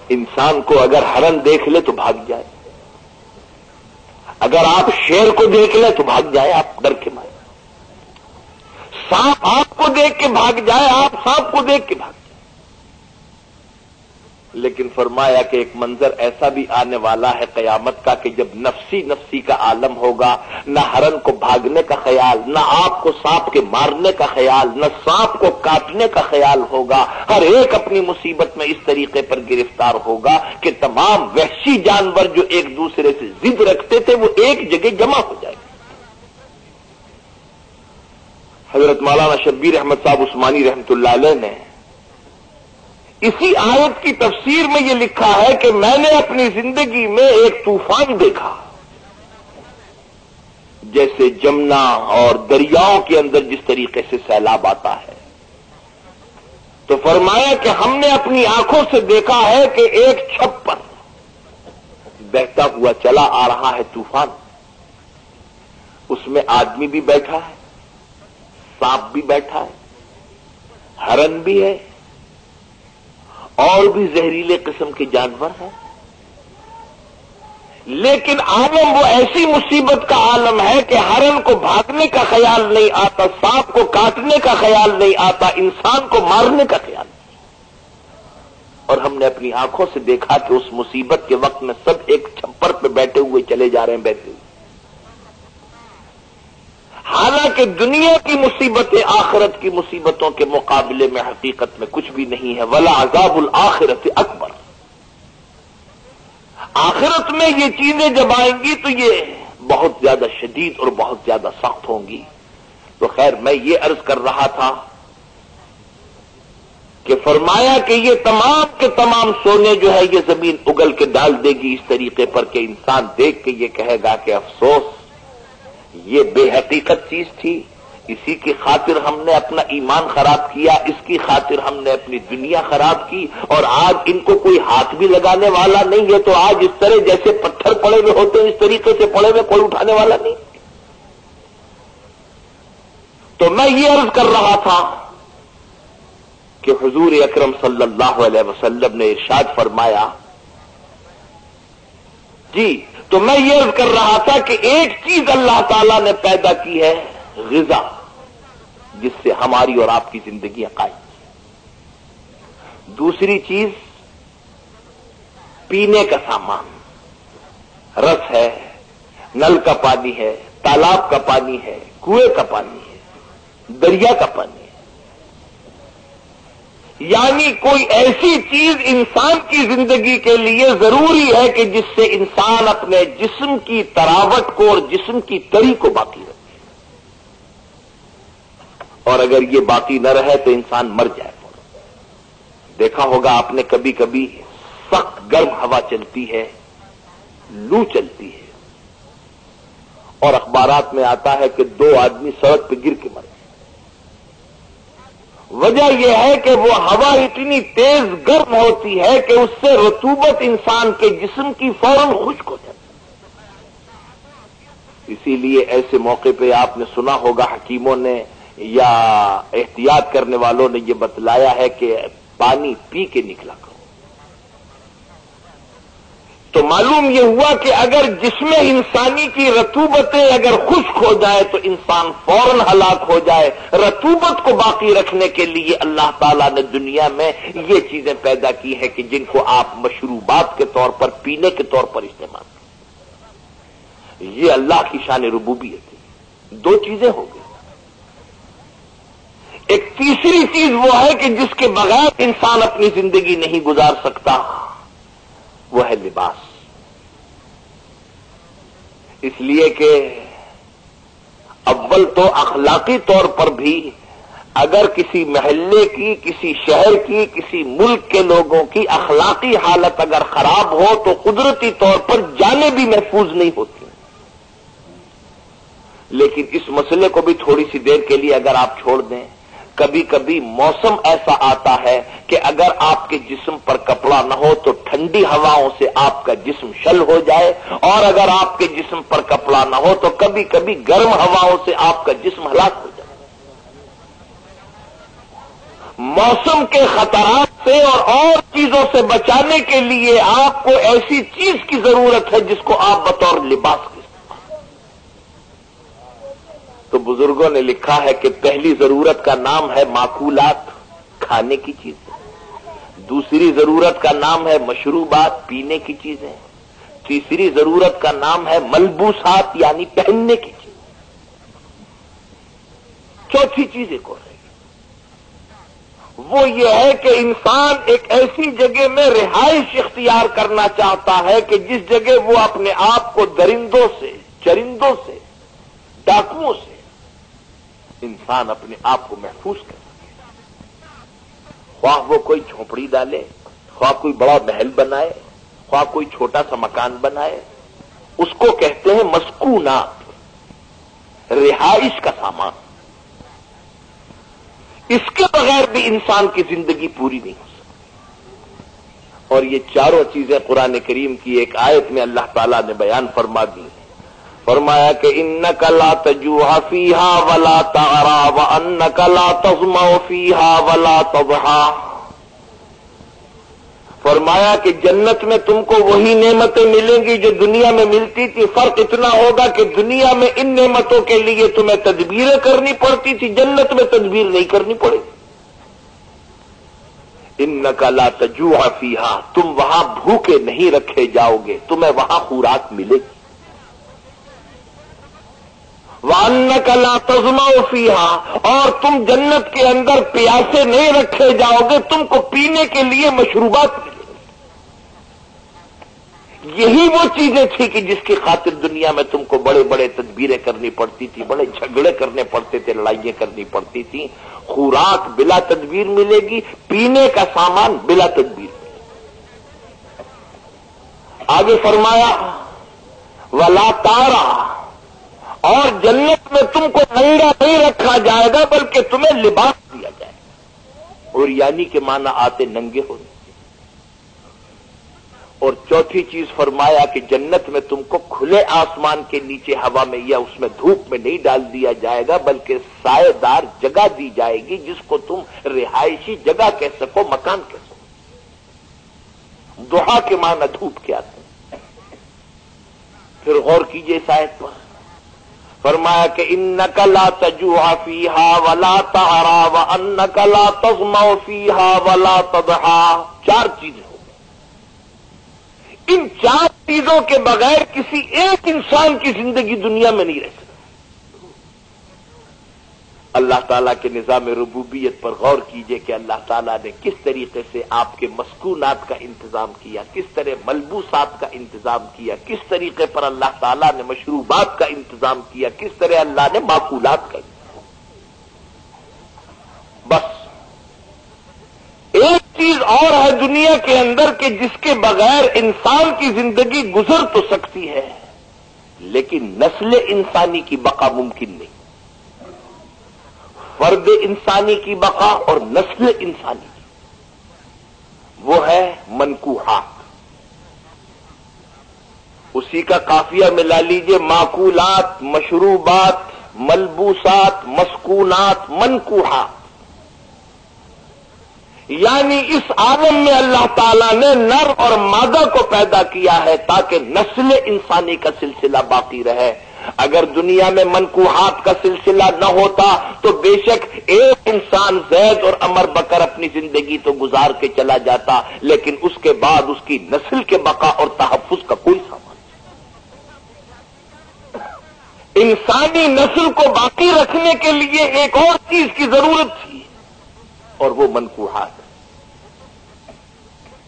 انسان کو اگر ہرن دیکھ لے تو بھاگ جائے۔ اگر آپ شیر کو دیکھ لیں تو بھاگ جائے، آپ ڈر کے مارے سانپ آپ کو دیکھ کے بھاگ جائے، آپ سانپ کو دیکھ کے بھاگ لیکن فرمایا کہ ایک منظر ایسا بھی آنے والا ہے قیامت کا کہ جب نفسی نفسی کا عالم ہوگا، نہ ہرن کو بھاگنے کا خیال، نہ آپ کو سانپ کے مارنے کا خیال، نہ سانپ کو کاٹنے کا خیال ہوگا۔ ہر ایک اپنی مصیبت میں اس طریقے پر گرفتار ہوگا کہ تمام وحشی جانور جو ایک دوسرے سے ضد رکھتے تھے، وہ ایک جگہ جمع ہو جائے۔ حضرت مولانا شبیر احمد صاحب عثمانی رحمت اللہ علیہ نے اسی آیت کی تفسیر میں یہ لکھا ہے کہ میں نے اپنی زندگی میں ایک طوفان دیکھا۔ جیسے جمنا اور دریاؤں کے اندر جس طریقے سے سیلاب آتا ہے۔ تو فرمایا کہ ہم نے اپنی آنکھوں سے دیکھا ہے کہ ایک چھپ پر بہتا ہوا چلا آ رہا ہے طوفان۔ اس میں آدمی بھی بیٹھا ہے، سانپ بھی بیٹھا ہے، ہرن بھی ہے۔ اور بھی زہریلے قسم کے جانور ہیں۔ لیکن عالم وہ ایسی مصیبت کا عالم ہے کہ ہرن کو بھاگنے کا خیال نہیں آتا، سانپ کو کاٹنے کا خیال نہیں آتا، انسان کو مارنے کا خیال نہیں۔ اور ہم نے اپنی آنکھوں سے دیکھا کہ اس مصیبت کے وقت میں سب ایک چھپر پہ بیٹھے ہوئے چلے جا رہے ہیں، بیٹھے ہوئے۔ حالانکہ دنیا کی مصیبتیں آخرت کی مصیبتوں کے مقابلے میں حقیقت میں کچھ بھی نہیں ہے، ولا عذاب الآخرت اکبر۔ آخرت میں یہ چیزیں جب آئیں گی تو یہ بہت زیادہ شدید اور بہت زیادہ سخت ہوں گی۔ تو خیر، میں یہ عرض کر رہا تھا کہ فرمایا کہ یہ تمام کے تمام سونے جو ہے یہ زمین اگل کے ڈال دے گی اس طریقے پر کہ انسان دیکھ کے یہ کہے گا کہ افسوس یہ بے حقیقت چیز تھی، اسی کی خاطر ہم نے اپنا ایمان خراب کیا، اس کی خاطر ہم نے اپنی دنیا خراب کی، اور آج ان کو کوئی ہاتھ بھی لگانے والا نہیں ہے، تو آج اس طرح جیسے پتھر پڑے ہوئے ہوتے ہیں، اس طریقے سے پڑے ہوئے کوئی اٹھانے والا نہیں۔ تو میں یہ عرض کر رہا تھا کہ حضور اکرم صلی اللہ علیہ وسلم نے ارشاد فرمایا جی تو میں یہ کر رہا تھا کہ ایک چیز اللہ تعالی نے پیدا کی ہے، غذا، جس سے ہماری اور آپ کی زندگی قائم دوسری چیز، پینے کا سامان۔ رس ہے، نل کا پانی ہے، تالاب کا پانی ہے، کنویں کا پانی ہے، دریا کا پانی یعنی کوئی ایسی چیز انسان کی زندگی کے لیے ضروری ہے کہ جس سے انسان اپنے جسم کی تراوٹ کو اور جسم کی تری کو باقی رکھے۔ اور اگر یہ باقی نہ رہے تو انسان مر جائے۔ دیکھا ہوگا آپ نے کبھی کبھی سخت گرم ہوا چلتی ہے، لو چلتی ہے۔ اور اخبارات میں آتا ہے کہ دو آدمی سڑک پہ گر کے مرے۔ وجہ یہ ہے کہ وہ ہوا اتنی تیز گرم ہوتی ہے کہ اس سے رتوبت انسان کے جسم کی فوراً خشک ہو جاتی اسی لیے ایسے موقع پہ آپ نے سنا ہوگا حکیموں نے یا احتیاط کرنے والوں نے یہ بتلایا ہے کہ پانی پی کے نکلا کرو۔ تو معلوم یہ ہوا کہ اگر جسم انسانی کی رتوبتیں اگر خشک ہو جائے تو انسان فوراً ہلاک ہو جائے۔ رتوبت کو باقی رکھنے کے لیے اللہ تعالیٰ نے دنیا میں یہ چیزیں پیدا کی ہیں کہ جن کو آپ مشروبات کے طور پر، پینے کے طور پر استعمال کریں۔ یہ اللہ کی شان ربوبیت ہے۔ دو چیزیں ہو گئی۔ ایک تیسری چیز وہ ہے کہ جس کے بغیر انسان اپنی زندگی نہیں گزار سکتا۔ وہ ہے لباس۔ اس لیے کہ اول تو اخلاقی طور پر بھی اگر کسی محلے کی، کسی شہر کی، کسی ملک کے لوگوں کی اخلاقی حالت اگر خراب ہو تو قدرتی طور پر جانے بھی محفوظ نہیں ہوتی۔ لیکن اس مسئلے کو بھی تھوڑی سی دیر کے لیے اگر آپ چھوڑ دیں کبھی کبھی موسم ایسا آتا ہے کہ اگر آپ کے جسم پر کپڑا نہ ہو تو ٹھنڈی ہواؤں سے آپ کا جسم شل ہو جائے اور اگر آپ کے جسم پر کپڑا نہ ہو تو کبھی کبھی گرم ہواؤں سے آپ کا جسم ہلاک ہو جائے۔ موسم کے خطرات سے اور اور چیزوں سے بچانے کے لیے آپ کو ایسی چیز کی ضرورت ہے جس کو آپ بطور لباس کی تو بزرگوں نے لکھا ہے کہ پہلی ضرورت کا نام ہے معقولات کھانے کی چیزیں۔ دوسری ضرورت کا نام ہے مشروبات پینے کی چیزیں۔ تیسری ضرورت کا نام ہے ملبوسات یعنی پہننے کی چیز چوتھی چیز ایک اور ہے وہ یہ ہے کہ انسان ایک ایسی جگہ میں رہائش اختیار کرنا چاہتا ہے کہ جس جگہ وہ اپنے آپ کو درندوں سے، چرندوں سے، ڈاکوؤں سے انسان اپنے آپ کو محفوظ کر سکے۔ خواہ وہ کوئی جھونپڑی ڈالے، خواہ کوئی بڑا محل بنائے، خواہ کوئی چھوٹا سا مکان بنائے، اس کو کہتے ہیں مسکونات، رہائش کا سامان۔ اس کے بغیر بھی انسان کی زندگی پوری نہیں ہو سکتی۔ اور یہ چاروں چیزیں قرآن کریم کی ایک آیت میں اللہ تعالیٰ نے بیان فرما دی ہیں۔ فرمایا کہ ان کلا تجوہ فیحا ولا تارا و ان کلا تزما فیحا ولا تبہا فرمایا کہ جنت میں تم کو وہی نعمتیں ملیں گی جو دنیا میں ملتی تھی۔ فرق اتنا ہوگا کہ دنیا میں ان نعمتوں کے لیے تمہیں تدبیریں کرنی پڑتی تھی۔ جنت میں تدبیر نہیں کرنی پڑے۔ ان نقلا تجوہ فیحا تم وہاں بھوکے نہیں رکھے جاؤ گے۔ تمہیں وہاں خوراک ملے گی۔ وان کلا تزما فیحا اور تم جنت کے اندر پیاسے نہیں رکھے جاؤ گے، تم کو پینے کے لیے مشروبات یہی وہ چیزیں تھیں کہ جس کی خاطر دنیا میں تم کو بڑے بڑے تدبیریں کرنی پڑتی تھی، بڑے جھگڑے کرنے پڑتے تھے، لڑائیاں کرنی پڑتی تھی خوراک بلا تدبیر ملے گی، پینے کا سامان بلا تدبیر۔ ملے آگے فرمایا، ولا تارا اور جنت میں تم کو ننگا نہیں رکھا جائے گا بلکہ تمہیں لباس دیا جائے گا۔ اور یعنی کہ مانا آتے ننگے ہونے۔ اور چوتھی چیز فرمایا کہ جنت میں تم کو کھلے آسمان کے نیچے ہوا میں یا اس میں دھوپ میں نہیں ڈال دیا جائے گا بلکہ سائے دار جگہ دی جائے گی جس کو تم رہائشی جگہ کہہ سکو، مکان کہہ سکو۔ دوہا کے معنی دھوپ کیا تھے پھر غور کیجیے شاید پر۔ فرمایا کہ ان نقلا تجوہ فیحا ولا تہرا و ان نقلا تزما فیحا ولا تدہا چار چیزیں ہو ان چار چیزوں کے بغیر کسی ایک انسان کی زندگی دنیا میں نہیں رہ سکتی۔ اللہ تعالیٰ کے نظام ربوبیت پر غور کیجیے کہ اللہ تعالیٰ نے کس طریقے سے آپ کے مسکونات کا انتظام کیا، کس طرح ملبوسات کا انتظام کیا، کس طریقے پر اللہ تعالیٰ نے مشروبات کا انتظام کیا، کس طرح اللہ نے معقولات کا بس۔ ایک چیز اور ہے دنیا کے اندر کہ جس کے بغیر انسان کی زندگی گزر تو سکتی ہے، لیکن نسل انسانی کی بقا ممکن نہیں۔ فرد انسانی کی بقا اور نسل انسانی کی۔ وہ ہے منکوحات۔ اسی کا کافیہ ملا لیجیے معقولات، مشروبات، ملبوسات، مسکونات، منکوحات۔ یعنی اس عالم میں اللہ تعالیٰ نے نر اور مادہ کو پیدا کیا ہے تاکہ نسل انسانی کا سلسلہ باقی رہے۔ اگر دنیا میں منقوحات کا سلسلہ نہ ہوتا تو بے شک ایک انسان زید اور امر بکر اپنی زندگی تو گزار کے چلا جاتا، لیکن اس کے بعد اس کی نسل کے بقا اور تحفظ کا کوئی سامان انسانی نسل کو باقی رکھنے کے لیے ایک اور چیز کی ضرورت تھی اور وہ منقوحات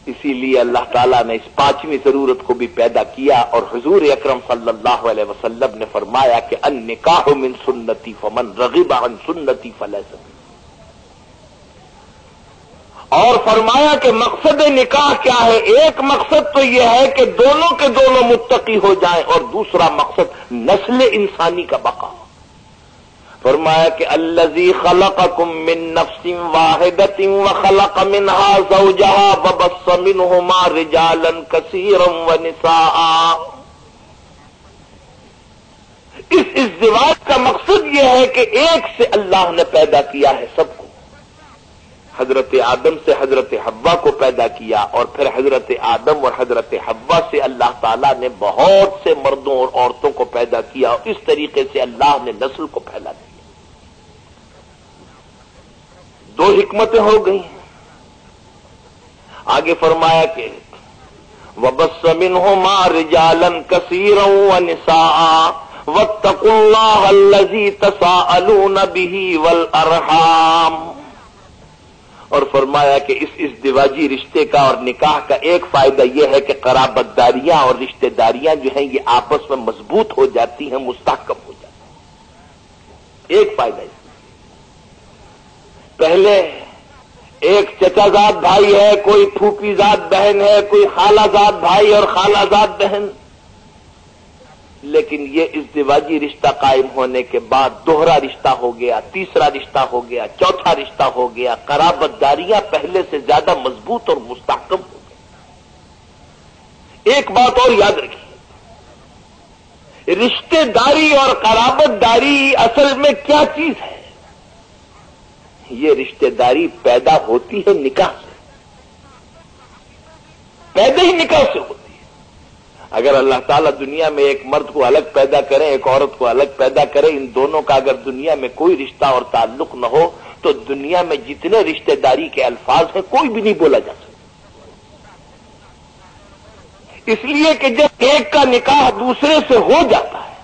اسی لیے اللہ تعالیٰ نے اس پانچویں ضرورت کو بھی پیدا کیا اور حضور اکرم صلی اللہ علیہ وسلم نے فرمایا کہ ان نکاح من سنتی فمن رغب عن سنتی فلح اور فرمایا کہ مقصد نکاح کیا ہے؟ ایک مقصد تو یہ ہے کہ دونوں کے دونوں متقی ہو جائیں اور دوسرا مقصد نسل انسانی کا بقا. فرمایا کہ الزی خلق کم من نفسم واحد و خلق منہا زوجہا وبس منہما رجالا کثیرا و اس ازدواج کا مقصد یہ ہے کہ ایک سے اللہ نے پیدا کیا ہے سب کو. حضرت آدم سے حضرت حوا کو پیدا کیا اور پھر حضرت آدم اور حضرت حوا سے اللہ تعالیٰ نے بہت سے مردوں اور عورتوں کو پیدا کیا اور اس طریقے سے اللہ نے نسل کو پھیلا دیا. دو حکمتیں ہو گئی آگے فرمایا کہ وبسمن ہو ماں رجالن کثیر نسا وقت اللہ الزی تسا البی ول ارحام اور فرمایا کہ اس اس دیواجی رشتے کا اور نکاح کا ایک فائدہ یہ ہے کہ قرابت داریاں اور رشتے داریاں جو ہیں یہ آپس میں مضبوط ہو جاتی ہیں، مستحکم ہو جاتی ہیں۔ ایک فائدہ اس پہلے ایک چچا زاد بھائی ہے، کوئی پھوپھی زاد بہن ہے، کوئی خالہ زاد بھائی اور خالہ زاد بہن۔ لیکن یہ ازدواجی رشتہ قائم ہونے کے بعد دوہرا رشتہ ہو گیا، تیسرا رشتہ ہو گیا، چوتھا رشتہ ہو گیا۔ قرابت داریاں پہلے سے زیادہ مضبوط اور مستحکم ہو گئی۔ ایک بات اور یاد رکھیے۔ رشتے داری اور قرابت داری اصل میں کیا چیز ہے؟ یہ رشتہ داری پیدا ہوتی ہے نکاح سے۔ پیدا ہی نکاح سے ہوتی ہے۔ اگر اللہ تعالیٰ دنیا میں ایک مرد کو الگ پیدا کرے ایک عورت کو الگ پیدا کرے ان دونوں کا اگر دنیا میں کوئی رشتہ اور تعلق نہ ہو، تو دنیا میں جتنے رشتہ داری کے الفاظ ہیں، کوئی بھی نہیں بولا جا سکتا۔ اس لیے کہ جب ایک کا نکاح دوسرے سے ہو جاتا ہے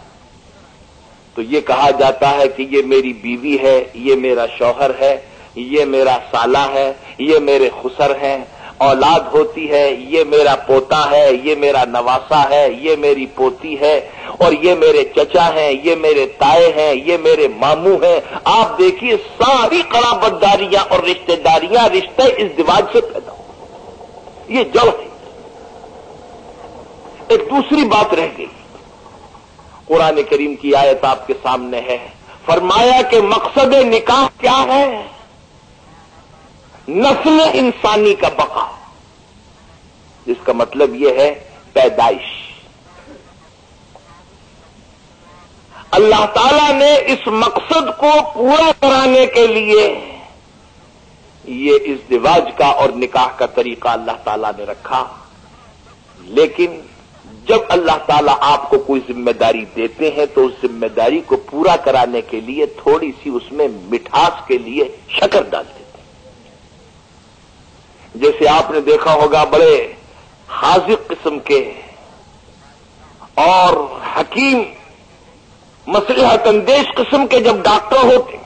تو یہ کہا جاتا ہے کہ یہ میری بیوی ہے، یہ میرا شوہر ہے، یہ میرا سالہ ہے، یہ میرے خسر ہیں۔ اولاد ہوتی ہے، یہ میرا پوتا ہے، یہ میرا نواسا ہے، یہ میری پوتی ہے، اور یہ میرے چچا ہیں، یہ میرے تائے ہیں، یہ میرے ماموں ہیں۔ آپ دیکھیے ساری قرابت داریاں اور رشتہ داریاں رشتے اس دیواج سے پیدا ہو یہ جڑ ہے۔ ایک دوسری بات رہ گئی۔ قرآن کریم کی آیت آپ کے سامنے ہے۔ فرمایا کہ مقصد نکاح کیا ہے؟ نسل انسانی کا بقا۔ جس کا مطلب یہ ہے پیدائش۔ اللہ تعالی نے اس مقصد کو پورا کرانے کے لیے یہ اس دیواج کا اور نکاح کا طریقہ اللہ تعالی نے رکھا۔ لیکن جب اللہ تعالیٰ آپ کو کوئی ذمہ داری دیتے ہیں تو اس ذمہ داری کو پورا کرانے کے لیے تھوڑی سی اس میں مٹھاس کے لیے شکر ڈال دیتے ہیں۔ جیسے آپ نے دیکھا ہوگا بڑے حاضر قسم کے اور حکیم مسلحت اندیش قسم کے جب ڈاکٹر ہوتے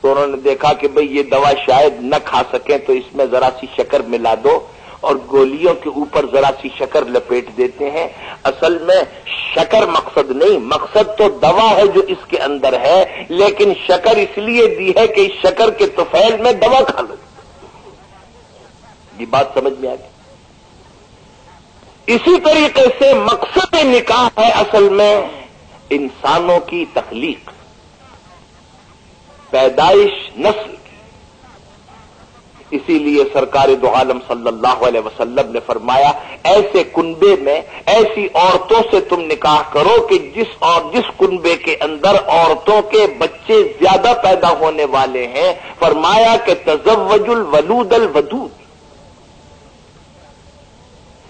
تو انہوں نے دیکھا کہ بھئی یہ دوا شاید نہ کھا سکیں تو اس میں ذرا سی شکر ملا دو۔ اور گولیوں کے اوپر ذرا سی شکر لپیٹ دیتے ہیں۔ اصل میں شکر مقصد نہیں، مقصد تو دوا ہے جو اس کے اندر ہے، لیکن شکر اس لیے دی ہے کہ اس شکر کے توفیل میں دوا کھا لو یہ بات سمجھ میں آ گئی؟ اسی طریقے سے مقصد نکاح ہے اصل میں انسانوں کی تخلیق، پیدائش نسل اسی لیے سرکار دو عالم صلی اللہ علیہ وسلم نے فرمایا، ایسے کنبے میں، ایسی عورتوں سے تم نکاح کرو کہ جس اور جس کنبے کے اندر عورتوں کے بچے زیادہ پیدا ہونے والے ہیں۔ فرمایا کہ تزوج الولود الودود۔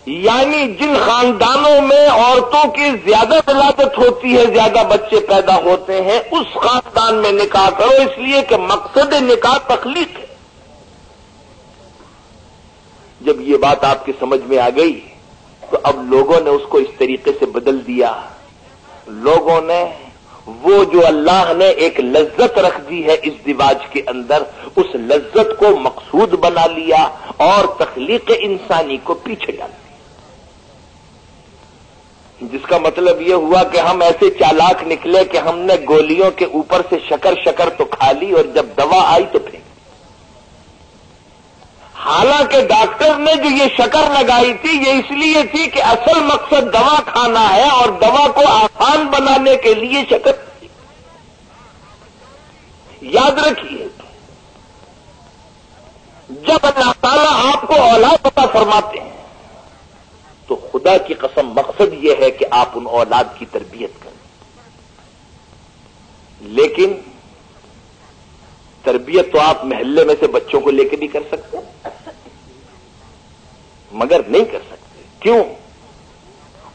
یعنی جن خاندانوں میں عورتوں کی زیادہ ولادت ہوتی ہے، زیادہ بچے پیدا ہوتے ہیں، اس خاندان میں نکاح کرو۔ اس لیے کہ مقصد نکاح تخلیق ہے۔ جب یہ بات آپ کی سمجھ میں آ گئی تو اب لوگوں نے اس کو اس طریقے سے بدل دیا۔ لوگوں نے وہ جو اللہ نے ایک لذت رکھ دی ہے اس دیواج کے اندر، اس لذت کو مقصود بنا لیا اور تخلیق انسانی کو پیچھے ڈال دیا۔ جس کا مطلب یہ ہوا کہ ہم ایسے چالاک نکلے کہ ہم نے گولیوں کے اوپر سے شکر شکر تو کھا لی اور جب دوا آئی تو پھینک حالانکہ ڈاکٹر نے جو یہ شکر لگائی تھی، یہ اس لیے تھی کہ اصل مقصد دوا کھانا ہے اور دوا کو آسان بنانے کے لیے شکر۔ یاد رکھیے، جب اللہ تعالیٰ آپ کو اولاد پتا فرماتے ہیں، تو خدا کی قسم مقصد یہ ہے کہ آپ ان اولاد کی تربیت کریں۔ لیکن تربیت تو آپ محلے میں سے بچوں کو لے کے بھی کر سکتے مگر نہیں کر سکتے۔ کیوں؟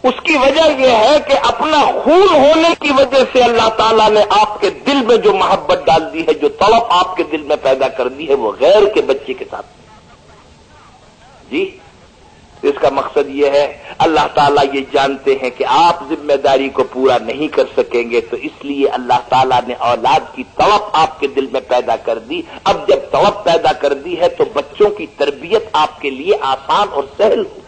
اس کی وجہ یہ ہے کہ اپنا خون ہونے کی وجہ سے اللہ تعالیٰ نے آپ کے دل میں جو محبت ڈال دی ہے، جو تڑپ آپ کے دل میں پیدا کر دی ہے، وہ غیر کے بچے کے ساتھ۔ جی؟ اس کا مقصد یہ ہے، اللہ تعالیٰ یہ جانتے ہیں کہ آپ ذمہ داری کو پورا نہیں کر سکیں گے، تو اس لیے اللہ تعالیٰ نے اولاد کی توق آپ کے دل میں پیدا کر دی۔ اب جب توق پیدا کر دی ہے، تو بچوں کی تربیت آپ کے لیے آسان اور سہل ہو۔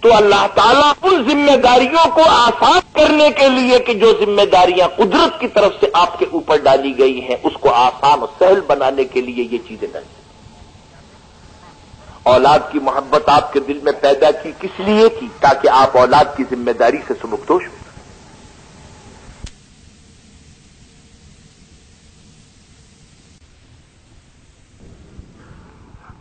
تو اللہ تعالیٰ ان ذمہ داریوں کو آسان کرنے کے لیے کہ جو ذمہ داریاں قدرت کی طرف سے آپ کے اوپر ڈالی گئی ہیں، اس کو آسان اور سہل بنانے کے لیے یہ چیزیں ڈالی اولاد کی محبت آپ کے دل میں پیدا کی کس لیے کی؟ تاکہ آپ اولاد کی ذمہ داری سے سمکتوش ہو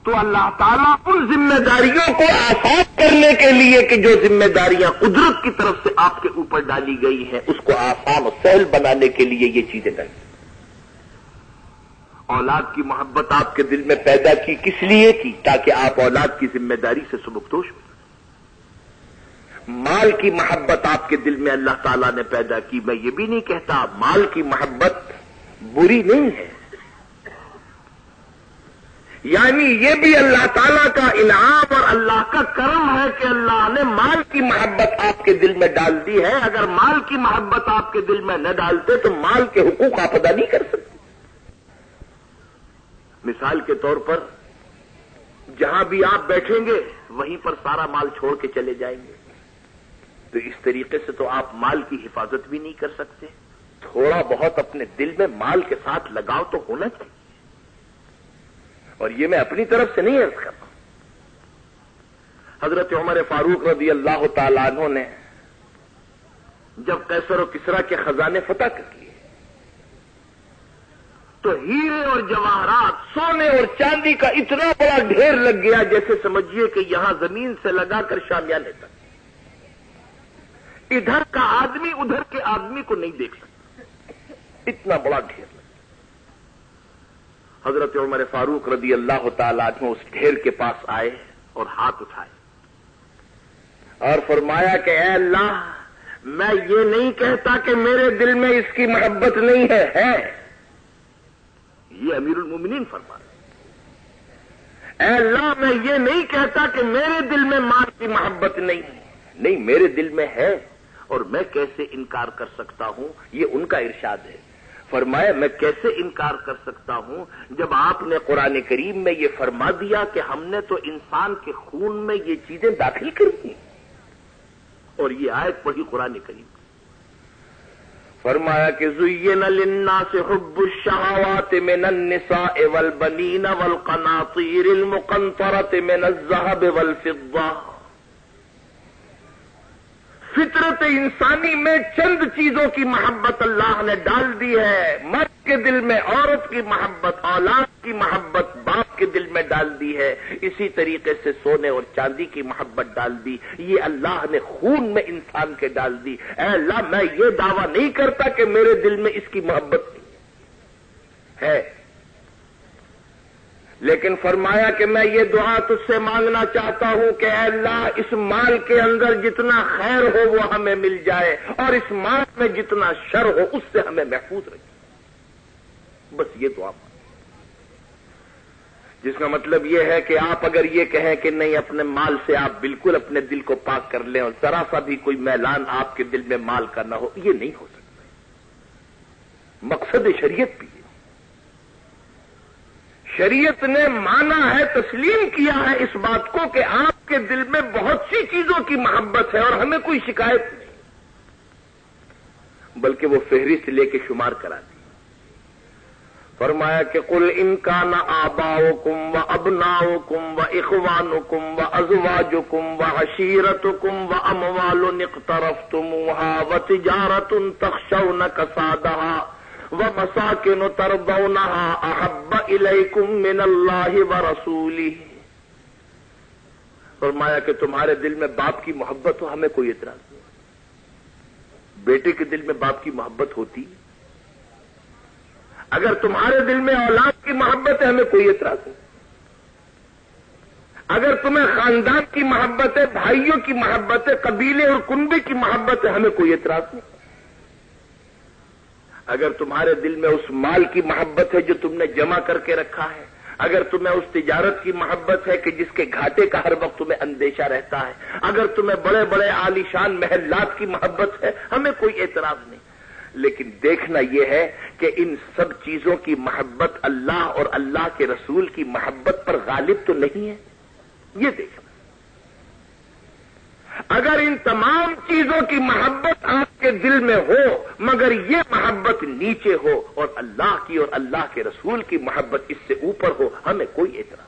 تو اللہ تعالیٰ ان ذمہ داریوں کو آسان کرنے کے لیے کہ جو ذمہ داریاں قدرت کی طرف سے آپ کے اوپر ڈالی گئی ہیں، اس کو آسان اور سہل بنانے کے لیے یہ چیزیں ڈالی اولاد کی محبت آپ کے دل میں پیدا کی کس لیے کی؟ تاکہ آپ اولاد کی ذمہ داری سے سبکتوش ہو مال کی محبت آپ کے دل میں اللہ تعالیٰ نے پیدا کی، میں یہ بھی نہیں کہتا، مال کی محبت بری نہیں ہے۔ یعنی یہ بھی اللہ تعالیٰ کا انعام اور اللہ کا کرم ہے کہ اللہ نے مال کی محبت آپ کے دل میں ڈال دی ہے۔ اگر مال کی محبت آپ کے دل میں نہ ڈالتے تو مال کے حقوق آپ ادا نہیں کر سکتے۔ مثال کے طور پر جہاں بھی آپ بیٹھیں گے، وہیں پر سارا مال چھوڑ کے چلے جائیں گے۔ تو اس طریقے سے تو آپ مال کی حفاظت بھی نہیں کر سکتے۔ تھوڑا بہت اپنے دل میں مال کے ساتھ لگاؤ تو ہونا چاہیے۔ اور یہ میں اپنی طرف سے نہیں عرض کرتا حضرت عمر فاروق رضی اللہ تعالیٰ عنہ نے جب کیسر و کسرا کے خزانے فتح کر لیے تو ہیرے اور جواہرات، سونے اور چاندی کا اتنا بڑا ڈھیر لگ گیا جیسے سمجھیے کہ یہاں زمین سے لگا کر شامیانے تک ادھر کا آدمی ادھر کے آدمی کو نہیں دیکھ سکتا۔ اتنا بڑا ڈھیر لگ حضرت عمر فاروق رضی اللہ تعالیٰ عنہ اس ڈھیر کے پاس آئے اور ہاتھ اٹھائے اور فرمایا کہ اے اللہ، میں یہ نہیں کہتا کہ میرے دل میں اس کی محبت نہیں ہے ہے۔ یہ امیر المومنین فرما رہے اے اللہ میں یہ نہیں کہتا کہ میرے دل میں ماں کی محبت نہیں نہیں میرے دل میں ہے اور میں کیسے انکار کر سکتا ہوں؟ یہ ان کا ارشاد ہے۔ فرمایا میں کیسے انکار کر سکتا ہوں؟ جب آپ نے قرآن کریم میں یہ فرما دیا کہ ہم نے تو انسان کے خون میں یہ چیزیں داخل کر دی۔ اور یہ آیت پڑھی قرآن کریم۔ فرمایا کہ زین للناس حب الشہوات من النساء والبنین والقناطیر المقنطرة من الذهب والفضة۔ فطرت انسانی میں چند چیزوں کی محبت اللہ نے ڈال دی ہے۔ مرد کے دل میں عورت کی محبت، اولاد کی محبت باپ کے دل میں ڈال دی ہے۔ اسی طریقے سے سونے اور چاندی کی محبت ڈال دی۔ یہ اللہ نے خون میں انسان کے ڈال دی۔ اے اللہ، میں یہ دعویٰ نہیں کرتا کہ میرے دل میں اس کی محبت نہیں ہے۔ لیکن فرمایا کہ میں یہ دعا تجھ سے مانگنا چاہتا ہوں کہ اے اللہ، اس مال کے اندر جتنا خیر ہو وہ ہمیں مل جائے اور اس مال میں جتنا شر ہو اس سے ہمیں محفوظ رکھے۔ بس یہ دعا۔ جس کا مطلب یہ ہے کہ آپ اگر یہ کہیں کہ نہیں، اپنے مال سے آپ بالکل اپنے دل کو پاک کر لیں اور ذرا سا بھی کوئی میلان آپ کے دل میں مال کا نہ ہو، یہ نہیں ہو سکتا۔ مقصد شریعت بھی۔ شریعت نے مانا ہے، تسلیم کیا ہے اس بات کو کہ آپ کے دل میں بہت سی چیزوں کی محبت ہے اور ہمیں کوئی شکایت نہیں۔ بلکہ وہ فہرست لے کے شمار کرا دی فرمایا کہ کل ان کا نہ آباؤ کم و ابناؤ کم و اخوان کم و ازواج کم و عشیرت کم و اموال نقطرف تم و تجارت ان تخشو نہ کسادہ وہ مساکن تربونا احب الیکم من اللہ و رسولی فرمایا کہ تمہارے دل میں باپ کی محبت ہو، ہمیں کوئی اعتراض نہیں۔ بیٹے کے دل میں باپ کی محبت ہوتی، اگر تمہارے دل میں اولاد کی محبت ہے، ہمیں کوئی اعتراض نہیں۔ اگر تمہیں خاندان کی محبت ہے، بھائیوں کی محبت ہے، قبیلے اور کنبے کی محبت ہے، ہمیں کوئی اعتراض نہیں۔ اگر تمہارے دل میں اس مال کی محبت ہے جو تم نے جمع کر کے رکھا ہے، اگر تمہیں اس تجارت کی محبت ہے کہ جس کے گھاٹے کا ہر وقت تمہیں اندیشہ رہتا ہے، اگر تمہیں بڑے بڑے عالیشان محلات کی محبت ہے، ہمیں کوئی اعتراض نہیں۔ لیکن دیکھنا یہ ہے کہ ان سب چیزوں کی محبت اللہ اور اللہ کے رسول کی محبت پر غالب تو نہیں ہے۔ یہ دیکھنا اگر ان تمام چیزوں کی محبت آپ کے دل میں ہو، مگر یہ محبت نیچے ہو اور اللہ کی اور اللہ کے رسول کی محبت اس سے اوپر ہو، ہمیں کوئی اعتراض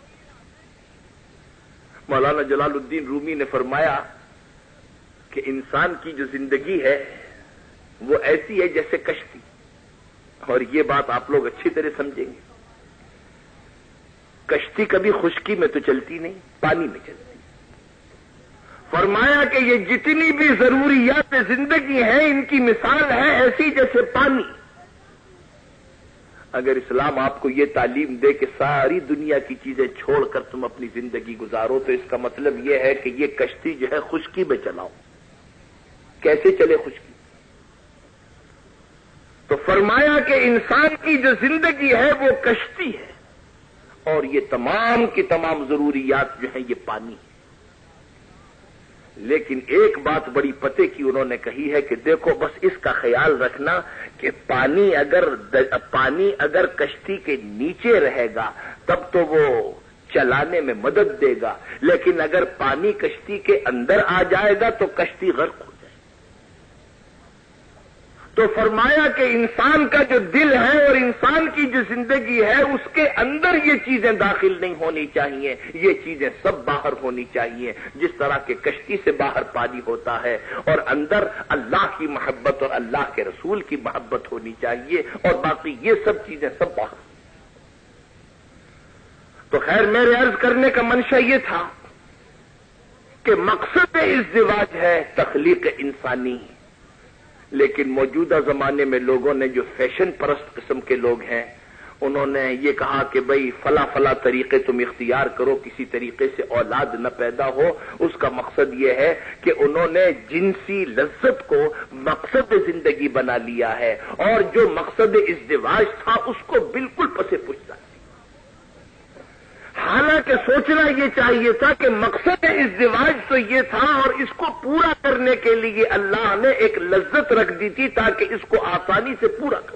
مولانا جلال الدین رومی نے فرمایا کہ انسان کی جو زندگی ہے، وہ ایسی ہے جیسے کشتی۔ اور یہ بات آپ لوگ اچھی طرح سمجھیں گے۔ کشتی کبھی خشکی میں تو چلتی نہیں، پانی میں چلتی۔ فرمایا کہ یہ جتنی بھی ضروریات زندگی ہیں، ان کی مثال ہے ایسی جیسے پانی۔ اگر اسلام آپ کو یہ تعلیم دے کہ ساری دنیا کی چیزیں چھوڑ کر تم اپنی زندگی گزارو، تو اس کا مطلب یہ ہے کہ یہ کشتی جو ہے خشکی میں چلاؤ۔ کیسے چلے خشکی؟ تو فرمایا کہ انسان کی جو زندگی ہے وہ کشتی ہے، اور یہ تمام کی تمام ضروریات جو ہیں یہ پانی۔ ہے لیکن ایک بات بڑی پتے کی انہوں نے کہی ہے کہ دیکھو، بس اس کا خیال رکھنا کہ پانی اگر پانی اگر کشتی کے نیچے رہے گا، تب تو وہ چلانے میں مدد دے گا۔ لیکن اگر پانی کشتی کے اندر آ جائے گا تو کشتی غرق تو فرمایا کہ انسان کا جو دل ہے اور انسان کی جو زندگی ہے، اس کے اندر یہ چیزیں داخل نہیں ہونی چاہیے۔ یہ چیزیں سب باہر ہونی چاہیے، جس طرح کے کشتی سے باہر پانی ہوتا ہے۔ اور اندر اللہ کی محبت اور اللہ کے رسول کی محبت ہونی چاہیے۔ اور باقی یہ سب چیزیں سب باہر۔ تو خیر، میرے عرض کرنے کا منشا یہ تھا کہ مقصد اس ہے تخلیق انسانی۔ لیکن موجودہ زمانے میں لوگوں نے جو فیشن پرست قسم کے لوگ ہیں، انہوں نے یہ کہا کہ بھائی فلا فلا طریقے تم اختیار کرو، کسی طریقے سے اولاد نہ پیدا ہو۔ اس کا مقصد یہ ہے کہ انہوں نے جنسی لذت کو مقصد زندگی بنا لیا ہے۔ اور جو مقصد ازدواج تھا، اس کو بالکل پسے پوچھتا حالانکہ سوچنا یہ چاہیے تھا کہ مقصد ازدواج تو یہ تھا اور اس کو پورا کرنے کے لیے اللہ نے ایک لذت رکھ دی تھی تاکہ اس کو آسانی سے پورا کر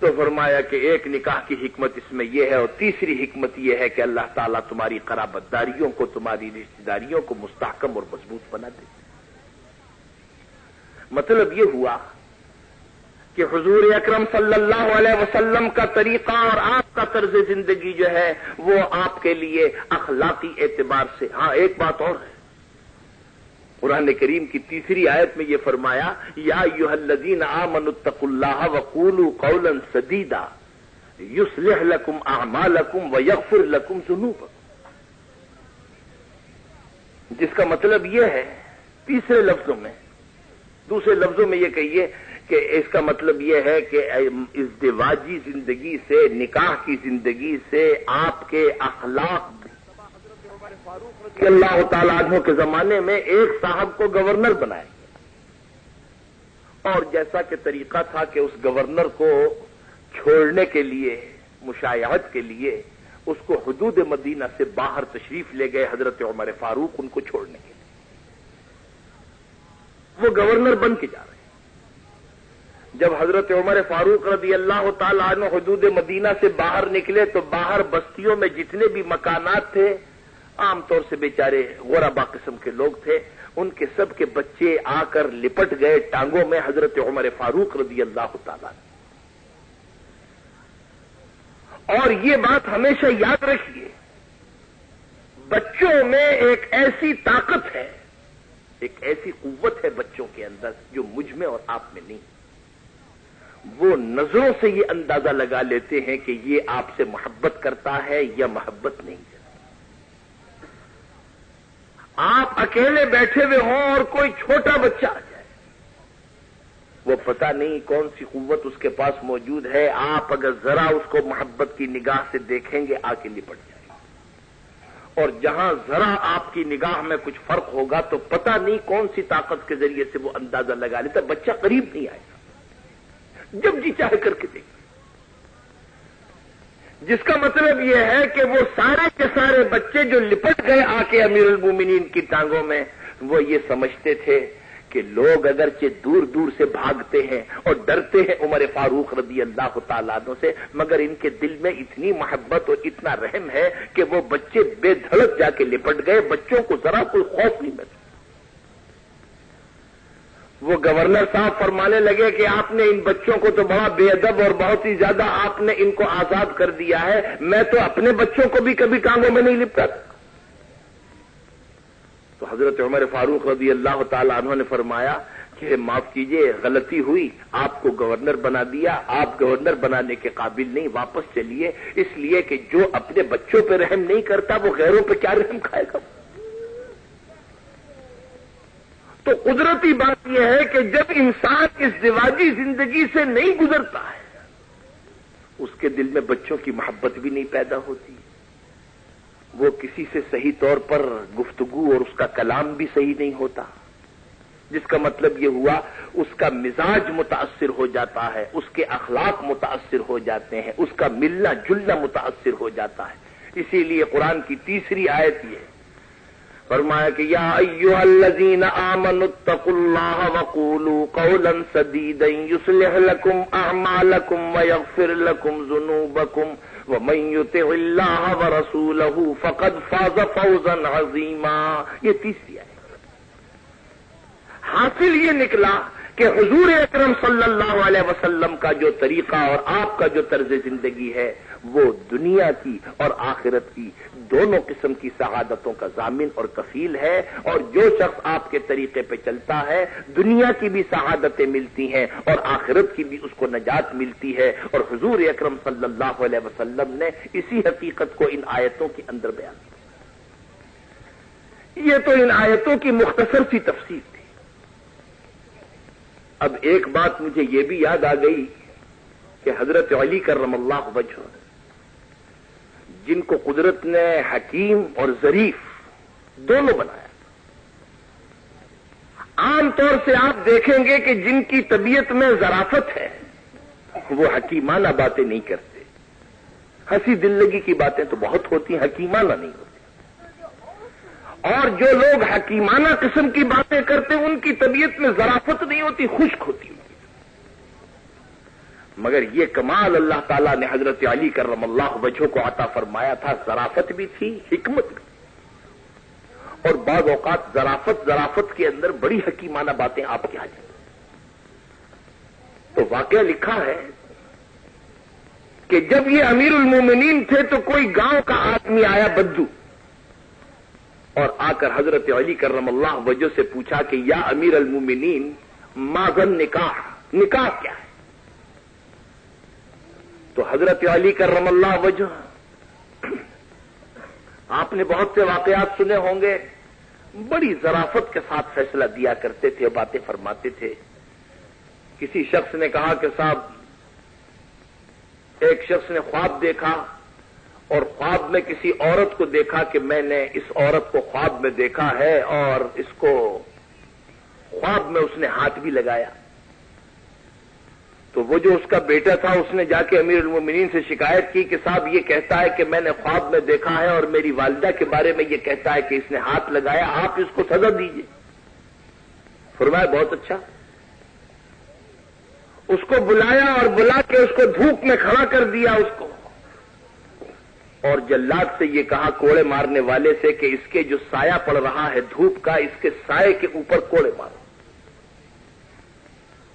تو فرمایا کہ ایک نکاح کی حکمت اس میں یہ ہے اور تیسری حکمت یہ ہے کہ اللہ تعالیٰ تمہاری قرابت داریوں کو، تمہاری رشتے داریوں کو مستحکم اور مضبوط بنا دے۔ مطلب یہ ہوا کہ حضور اکرم صلی اللہ علیہ وسلم کا طریقہ اور آپ کا طرز زندگی جو ہے وہ آپ کے لیے اخلاقی اعتبار سے۔ ہاں ایک بات اور ہے۔ قرآن کریم کی تیسری آیت میں یہ فرمایا، یا یو الذین آمن اتق اللہ وقول قولا سدیدا، یصلح لکم اعمالکم ویغفر لکم ذنوبکم۔ جس کا مطلب یہ ہے، تیسرے لفظوں میں، دوسرے لفظوں میں یہ کہیے کہ اس کا مطلب یہ ہے کہ اس زندگی سے، نکاح کی زندگی سے آپ کے اخلاق اللہ تعالیٰ عنہ کے زمانے میں ایک صاحب کو گورنر بنائے اور جیسا کہ طریقہ تھا کہ اس گورنر کو چھوڑنے کے لیے، مشایعت کے لیے اس کو حدود مدینہ سے باہر تشریف لے گئے حضرت عمر فاروق ان کو چھوڑنے کے لیے۔ وہ گورنر بن کے جا رہے۔ جب حضرت عمر فاروق رضی اللہ تعالیٰ عنہ حدود مدینہ سے باہر نکلے تو باہر بستیوں میں جتنے بھی مکانات تھے، عام طور سے بیچارے غورابا قسم کے لوگ تھے، ان کے سب کے بچے آ کر لپٹ گئے ٹانگوں میں حضرت عمر فاروق رضی اللہ تعالیٰ اور یہ بات ہمیشہ یاد رکھیے، بچوں میں ایک ایسی طاقت ہے، ایک ایسی قوت ہے بچوں کے اندر جو مجھ میں اور آپ میں نہیں۔ وہ نظروں سے یہ اندازہ لگا لیتے ہیں کہ یہ آپ سے محبت کرتا ہے یا محبت نہیں کرتا۔ آپ اکیلے بیٹھے ہوئے ہوں اور کوئی چھوٹا بچہ آ جائے۔ وہ پتہ نہیں کون سی قوت اس کے پاس موجود ہے۔ آپ اگر ذرا اس کو محبت کی نگاہ سے دیکھیں گے آ کے لپٹ جائے اور جہاں ذرا آپ کی نگاہ میں کچھ فرق ہوگا تو پتہ نہیں کون سی طاقت کے ذریعے سے وہ اندازہ لگا لیتا۔ بچہ قریب نہیں آئے۔ جب جی چاہے کر کے دیکھ۔ جس کا مطلب یہ ہے کہ وہ سارے کے سارے بچے جو لپٹ گئے آ کے امیر المومنین کی ٹانگوں میں، وہ یہ سمجھتے تھے کہ لوگ اگرچہ دور دور سے بھاگتے ہیں اور ڈرتے ہیں عمر فاروق رضی اللہ تعالیٰ سے، مگر ان کے دل میں اتنی محبت اور اتنا رحم ہے کہ وہ بچے بے دھڑک جا کے لپٹ گئے، بچوں کو ذرا کوئی خوف نہیں ملتا وہ گورنر صاحب فرمانے لگے کہ آپ نے ان بچوں کو تو بڑا بے ادب اور بہت ہی زیادہ آپ نے ان کو آزاد کر دیا ہے۔ میں تو اپنے بچوں کو بھی کبھی کاموں میں نہیں لپٹا۔ تو حضرت عمر فاروق رضی اللہ تعالی عنہ نے فرمایا کہ معاف کیجیے، غلطی ہوئی، آپ کو گورنر بنا دیا۔ آپ گورنر بنانے کے قابل نہیں، واپس چلیے۔ اس لیے کہ جو اپنے بچوں پہ رحم نہیں کرتا، وہ غیروں پہ کیا رحم کھائے گا؟ تو قدرتی بات یہ ہے کہ جب انسان اس دیواجی زندگی سے نہیں گزرتا ہے، اس کے دل میں بچوں کی محبت بھی نہیں پیدا ہوتی۔ وہ کسی سے صحیح طور پر گفتگو اور اس کا کلام بھی صحیح نہیں ہوتا۔ جس کا مطلب یہ ہوا، اس کا مزاج متاثر ہو جاتا ہے، اس کے اخلاق متاثر ہو جاتے ہیں، اس کا ملنا جلنا متاثر ہو جاتا ہے۔ اسی لیے قرآن کی تیسری آیت یہ فرمایا کہ یا ایوہ الذین آمنوا اتقوا اللہ وقولوا قولا سدیدا یصلح لکم اعمالکم ویغفر لکم ذنوبکم ومن یطع اللہ ورسولہ فقد فاز فوزا عظیما یہ تیسری ہے۔ حاصل یہ نکلا کہ حضور اکرم صلی اللہ علیہ وسلم کا جو طریقہ اور آپ کا جو طرز زندگی ہے وہ دنیا کی اور آخرت کی دونوں قسم کی شہادتوں کا ضامن اور کفیل ہے اور جو شخص آپ کے طریقے پہ چلتا ہے، دنیا کی بھی شہادتیں ملتی ہیں اور آخرت کی بھی اس کو نجات ملتی ہے۔ اور حضور اکرم صلی اللہ علیہ وسلم نے اسی حقیقت کو ان آیتوں کے اندر بیان کیا۔ یہ تو ان آیتوں کی مختصر سی تفصیل تھی۔ اب ایک بات مجھے یہ بھی یاد آ گئی کہ حضرت علی کرم اللہ وجہ جن کو قدرت نے حکیم اور ظریف دونوں بنایا۔ عام طور سے آپ دیکھیں گے کہ جن کی طبیعت میں ذرافت ہے، وہ حکیمانہ باتیں نہیں کرتے۔ ہنسی دلگی کی باتیں تو بہت ہوتی ہیں، حکیمانہ نہیں ہوتی۔ اور جو لوگ حکیمانہ قسم کی باتیں کرتے، ان کی طبیعت میں ذرافت نہیں ہوتی، خشک ہوتی ہوتی۔ مگر یہ کمال اللہ تعالیٰ نے حضرت علی کرم اللہ وجہ کو عطا فرمایا تھا ذرافت بھی تھی، حکمت بھی اور بعض اوقات ذرافت ذرافت کے اندر بڑی حکیمانہ باتیں آپ کے ہاں آ جائیں تو واقعہ لکھا ہے کہ جب یہ امیر المومنین تھے تو کوئی گاؤں کا آدمی آیا بدو اور آ کر حضرت علی کرم اللہ وجہ سے پوچھا کہ یا امیر المومنین ماغن نکاح؟ نکاح کیا ہے؟ تو حضرت علی کرم اللہ وجہ۔ آپ نے بہت سے واقعات سنے ہوں گے۔ بڑی ذرافت کے ساتھ فیصلہ دیا کرتے تھے، باتیں فرماتے تھے۔ کسی شخص نے کہا کہ صاحب، ایک شخص نے خواب دیکھا اور خواب میں کسی عورت کو دیکھا کہ میں نے اس عورت کو خواب میں دیکھا ہے اور اس کو خواب میں اس نے ہاتھ بھی لگایا۔ تو وہ جو اس کا بیٹا تھا، اس نے جا کے امیر المومنین سے شکایت کی کہ صاحب یہ کہتا ہے کہ میں نے خواب میں دیکھا ہے اور میری والدہ کے بارے میں یہ کہتا ہے کہ اس نے ہاتھ لگایا، آپ اس کو سزا دیجیے فرمایا، بہت اچھا۔ اس کو بلایا اور بلا کے اس کو دھوپ میں کھڑا کر دیا اس کو۔ اور جلاد سے یہ کہا کوڑے مارنے والے سے کہ اس کے جو سایہ پڑ رہا ہے دھوپ کا، اس کے سائے کے اوپر کوڑے مارو۔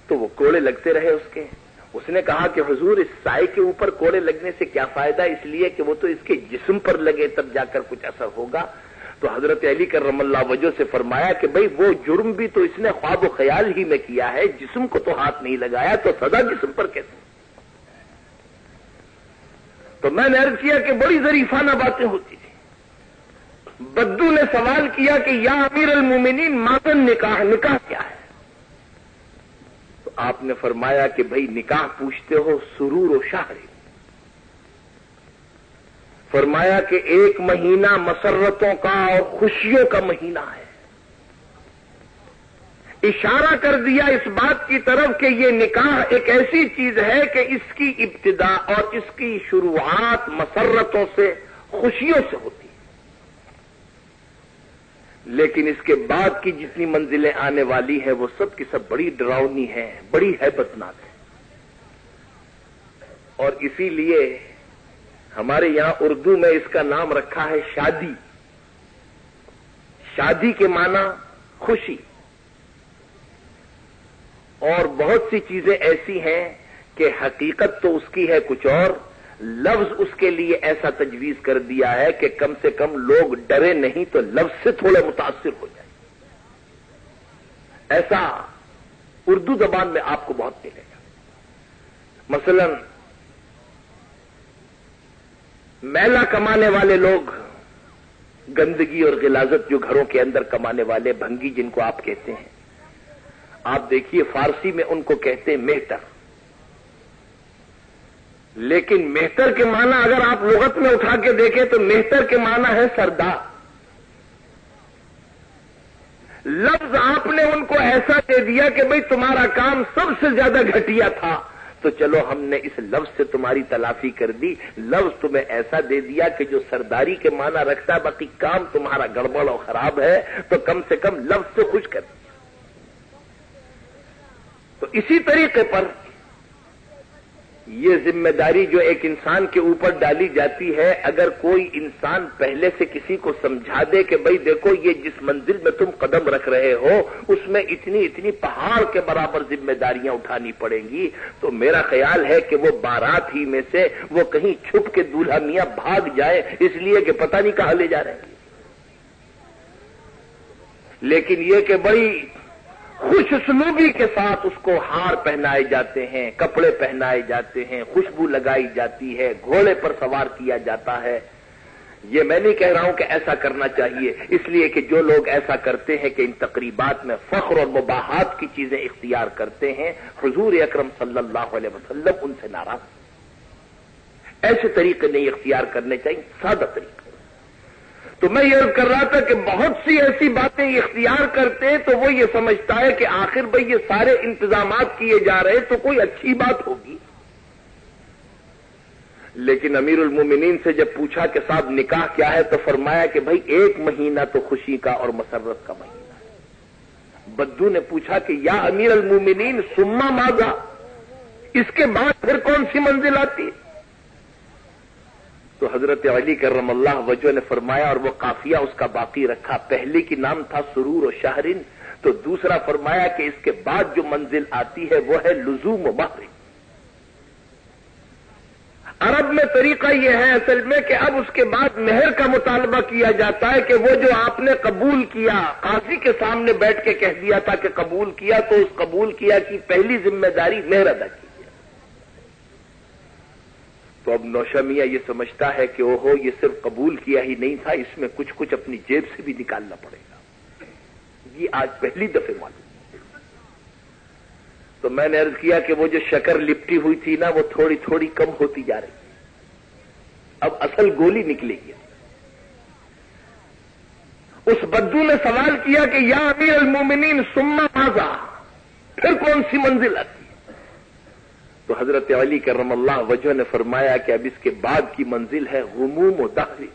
تو وہ کوڑے لگتے رہے اس کے۔ اس نے کہا کہ حضور، اس سائے کے اوپر کوڑے لگنے سے کیا فائدہ؟ اس لیے کہ وہ تو اس کے جسم پر لگے، تب جا کر کچھ اثر ہوگا۔ تو حضرت علی کر رم اللہ وجہ سے فرمایا کہ بھئی وہ جرم بھی تو اس نے خواب و خیال ہی میں کیا ہے۔ جسم کو تو ہاتھ نہیں لگایا، تو سزا جسم پر کیسے؟ تو میں نے عرض کیا کہ بڑی ظریفانہ باتیں ہوتی تھی بدو نے سوال کیا کہ یا امیر المومنین مادن نکاح نکاح کیا ہے؟ آپ نے فرمایا کہ بھائی نکاح پوچھتے ہو سرور و شاہری فرمایا کہ ایک مہینہ مسرتوں کا اور خوشیوں کا مہینہ ہے۔ اشارہ کر دیا اس بات کی طرف کہ یہ نکاح ایک ایسی چیز ہے کہ اس کی ابتدا اور اس کی شروعات مسرتوں سے، خوشیوں سے ہوتی لیکن اس کے بعد کی جتنی منزلیں آنے والی ہیں، وہ سب کی سب بڑی ڈراؤنی ہیں، بڑی حیبتناک ہے اور اسی لیے ہمارے یہاں اردو میں اس کا نام رکھا ہے شادی۔ شادی کے معنی خوشی۔ اور بہت سی چیزیں ایسی ہیں کہ حقیقت تو اس کی ہے کچھ اور لفظ اس کے لیے ایسا تجویز کر دیا ہے کہ کم سے کم لوگ ڈرے نہیں تو لفظ سے تھوڑے متاثر ہو جائیں۔ ایسا اردو زبان میں آپ کو بہت ملے گا۔ مثلا میلا کمانے والے لوگ گندگی اور غلازت جو گھروں کے اندر کمانے والے بھنگی جن کو آپ کہتے ہیں، آپ دیکھیے فارسی میں ان کو کہتے ہیں میٹر لیکن مہتر کے معنی اگر آپ لغت میں اٹھا کے دیکھیں تو مہتر کے معنی ہے سردار لفظ آپ نے ان کو ایسا دے دیا کہ بھئی تمہارا کام سب سے زیادہ گھٹیا تھا۔ تو چلو ہم نے اس لفظ سے تمہاری تلافی کر دی۔ لفظ تمہیں ایسا دے دیا کہ جو سرداری کے معنی رکھتا ہے، باقی کام تمہارا گڑبڑ اور خراب ہے۔ تو کم سے کم لفظ سے خوش کر۔ دیا تو اسی طریقے پر یہ ذمہ داری جو ایک انسان کے اوپر ڈالی جاتی ہے، اگر کوئی انسان پہلے سے کسی کو سمجھا دے کہ بھائی دیکھو، یہ جس منزل میں تم قدم رکھ رہے ہو، اس میں اتنی اتنی پہاڑ کے برابر ذمہ داریاں اٹھانی پڑیں گی۔ تو میرا خیال ہے کہ وہ بارات ہی میں سے وہ کہیں چھپ کے دولہا میاں بھاگ جائے، اس لیے کہ پتہ نہیں کہاں لے جا رہے ہیں۔ لیکن یہ کہ بڑی خوش سلوبی کے ساتھ اس کو ہار پہنائے جاتے ہیں، کپڑے پہنائے جاتے ہیں، خوشبو لگائی جاتی ہے، گھوڑے پر سوار کیا جاتا ہے۔ یہ میں نہیں کہہ رہا ہوں کہ ایسا کرنا چاہیے، اس لیے کہ جو لوگ ایسا کرتے ہیں کہ ان تقریبات میں فخر اور مباحات کی چیزیں اختیار کرتے ہیں، حضور اکرم صلی اللہ علیہ وسلم ان سے ناراض ایسے طریقے نہیں اختیار کرنے چاہیے، سادہ طریقے۔ تو میں یہ کر رہا تھا کہ بہت سی ایسی باتیں اختیار کرتے تو وہ یہ سمجھتا ہے کہ آخر بھائی یہ سارے انتظامات کیے جا رہے تو کوئی اچھی بات ہوگی۔ لیکن امیر المومنین سے جب پوچھا کہ صاحب نکاح کیا ہے تو فرمایا کہ بھائی ایک مہینہ تو خوشی کا اور مسرت کا مہینہ ہے۔ بدو نے پوچھا کہ یا امیر المومنین، سما ماضا اس کے بعد پھر کون سی منزل آتی ہے؟ تو حضرت علی کرم اللہ وجہ نے فرمایا اور وہ قافیہ اس کا باقی رکھا۔ پہلے کی نام تھا سرور و شہرین تو دوسرا فرمایا کہ اس کے بعد جو منزل آتی ہے وہ ہے لزوم و مہر عرب میں طریقہ یہ ہے اصل میں کہ اب اس کے بعد مہر کا مطالبہ کیا جاتا ہے کہ وہ جو آپ نے قبول کیا، قاضی کے سامنے بیٹھ کے کہہ دیا تھا کہ قبول کیا، تو اس قبول کیا کی پہلی ذمہ داری مہر ادا کی۔ تو اب نوشمیہ یہ سمجھتا ہے کہ اوہو، یہ صرف قبول کیا ہی نہیں تھا، اس میں کچھ کچھ اپنی جیب سے بھی نکالنا پڑے گا۔ یہ آج پہلی دفعہ معلوم تو میں نے ارض کیا کہ وہ جو شکر لپٹی ہوئی تھی نا، وہ تھوڑی تھوڑی کم ہوتی جا رہی اب اصل گولی نکلے گی۔ اس بدو نے سوال کیا کہ یا امیر المومنین سما ماضا پھر کون سی منزل تو حضرت علی کرم اللہ وجہ نے فرمایا کہ اب اس کے بعد کی منزل ہے غموم و دہلی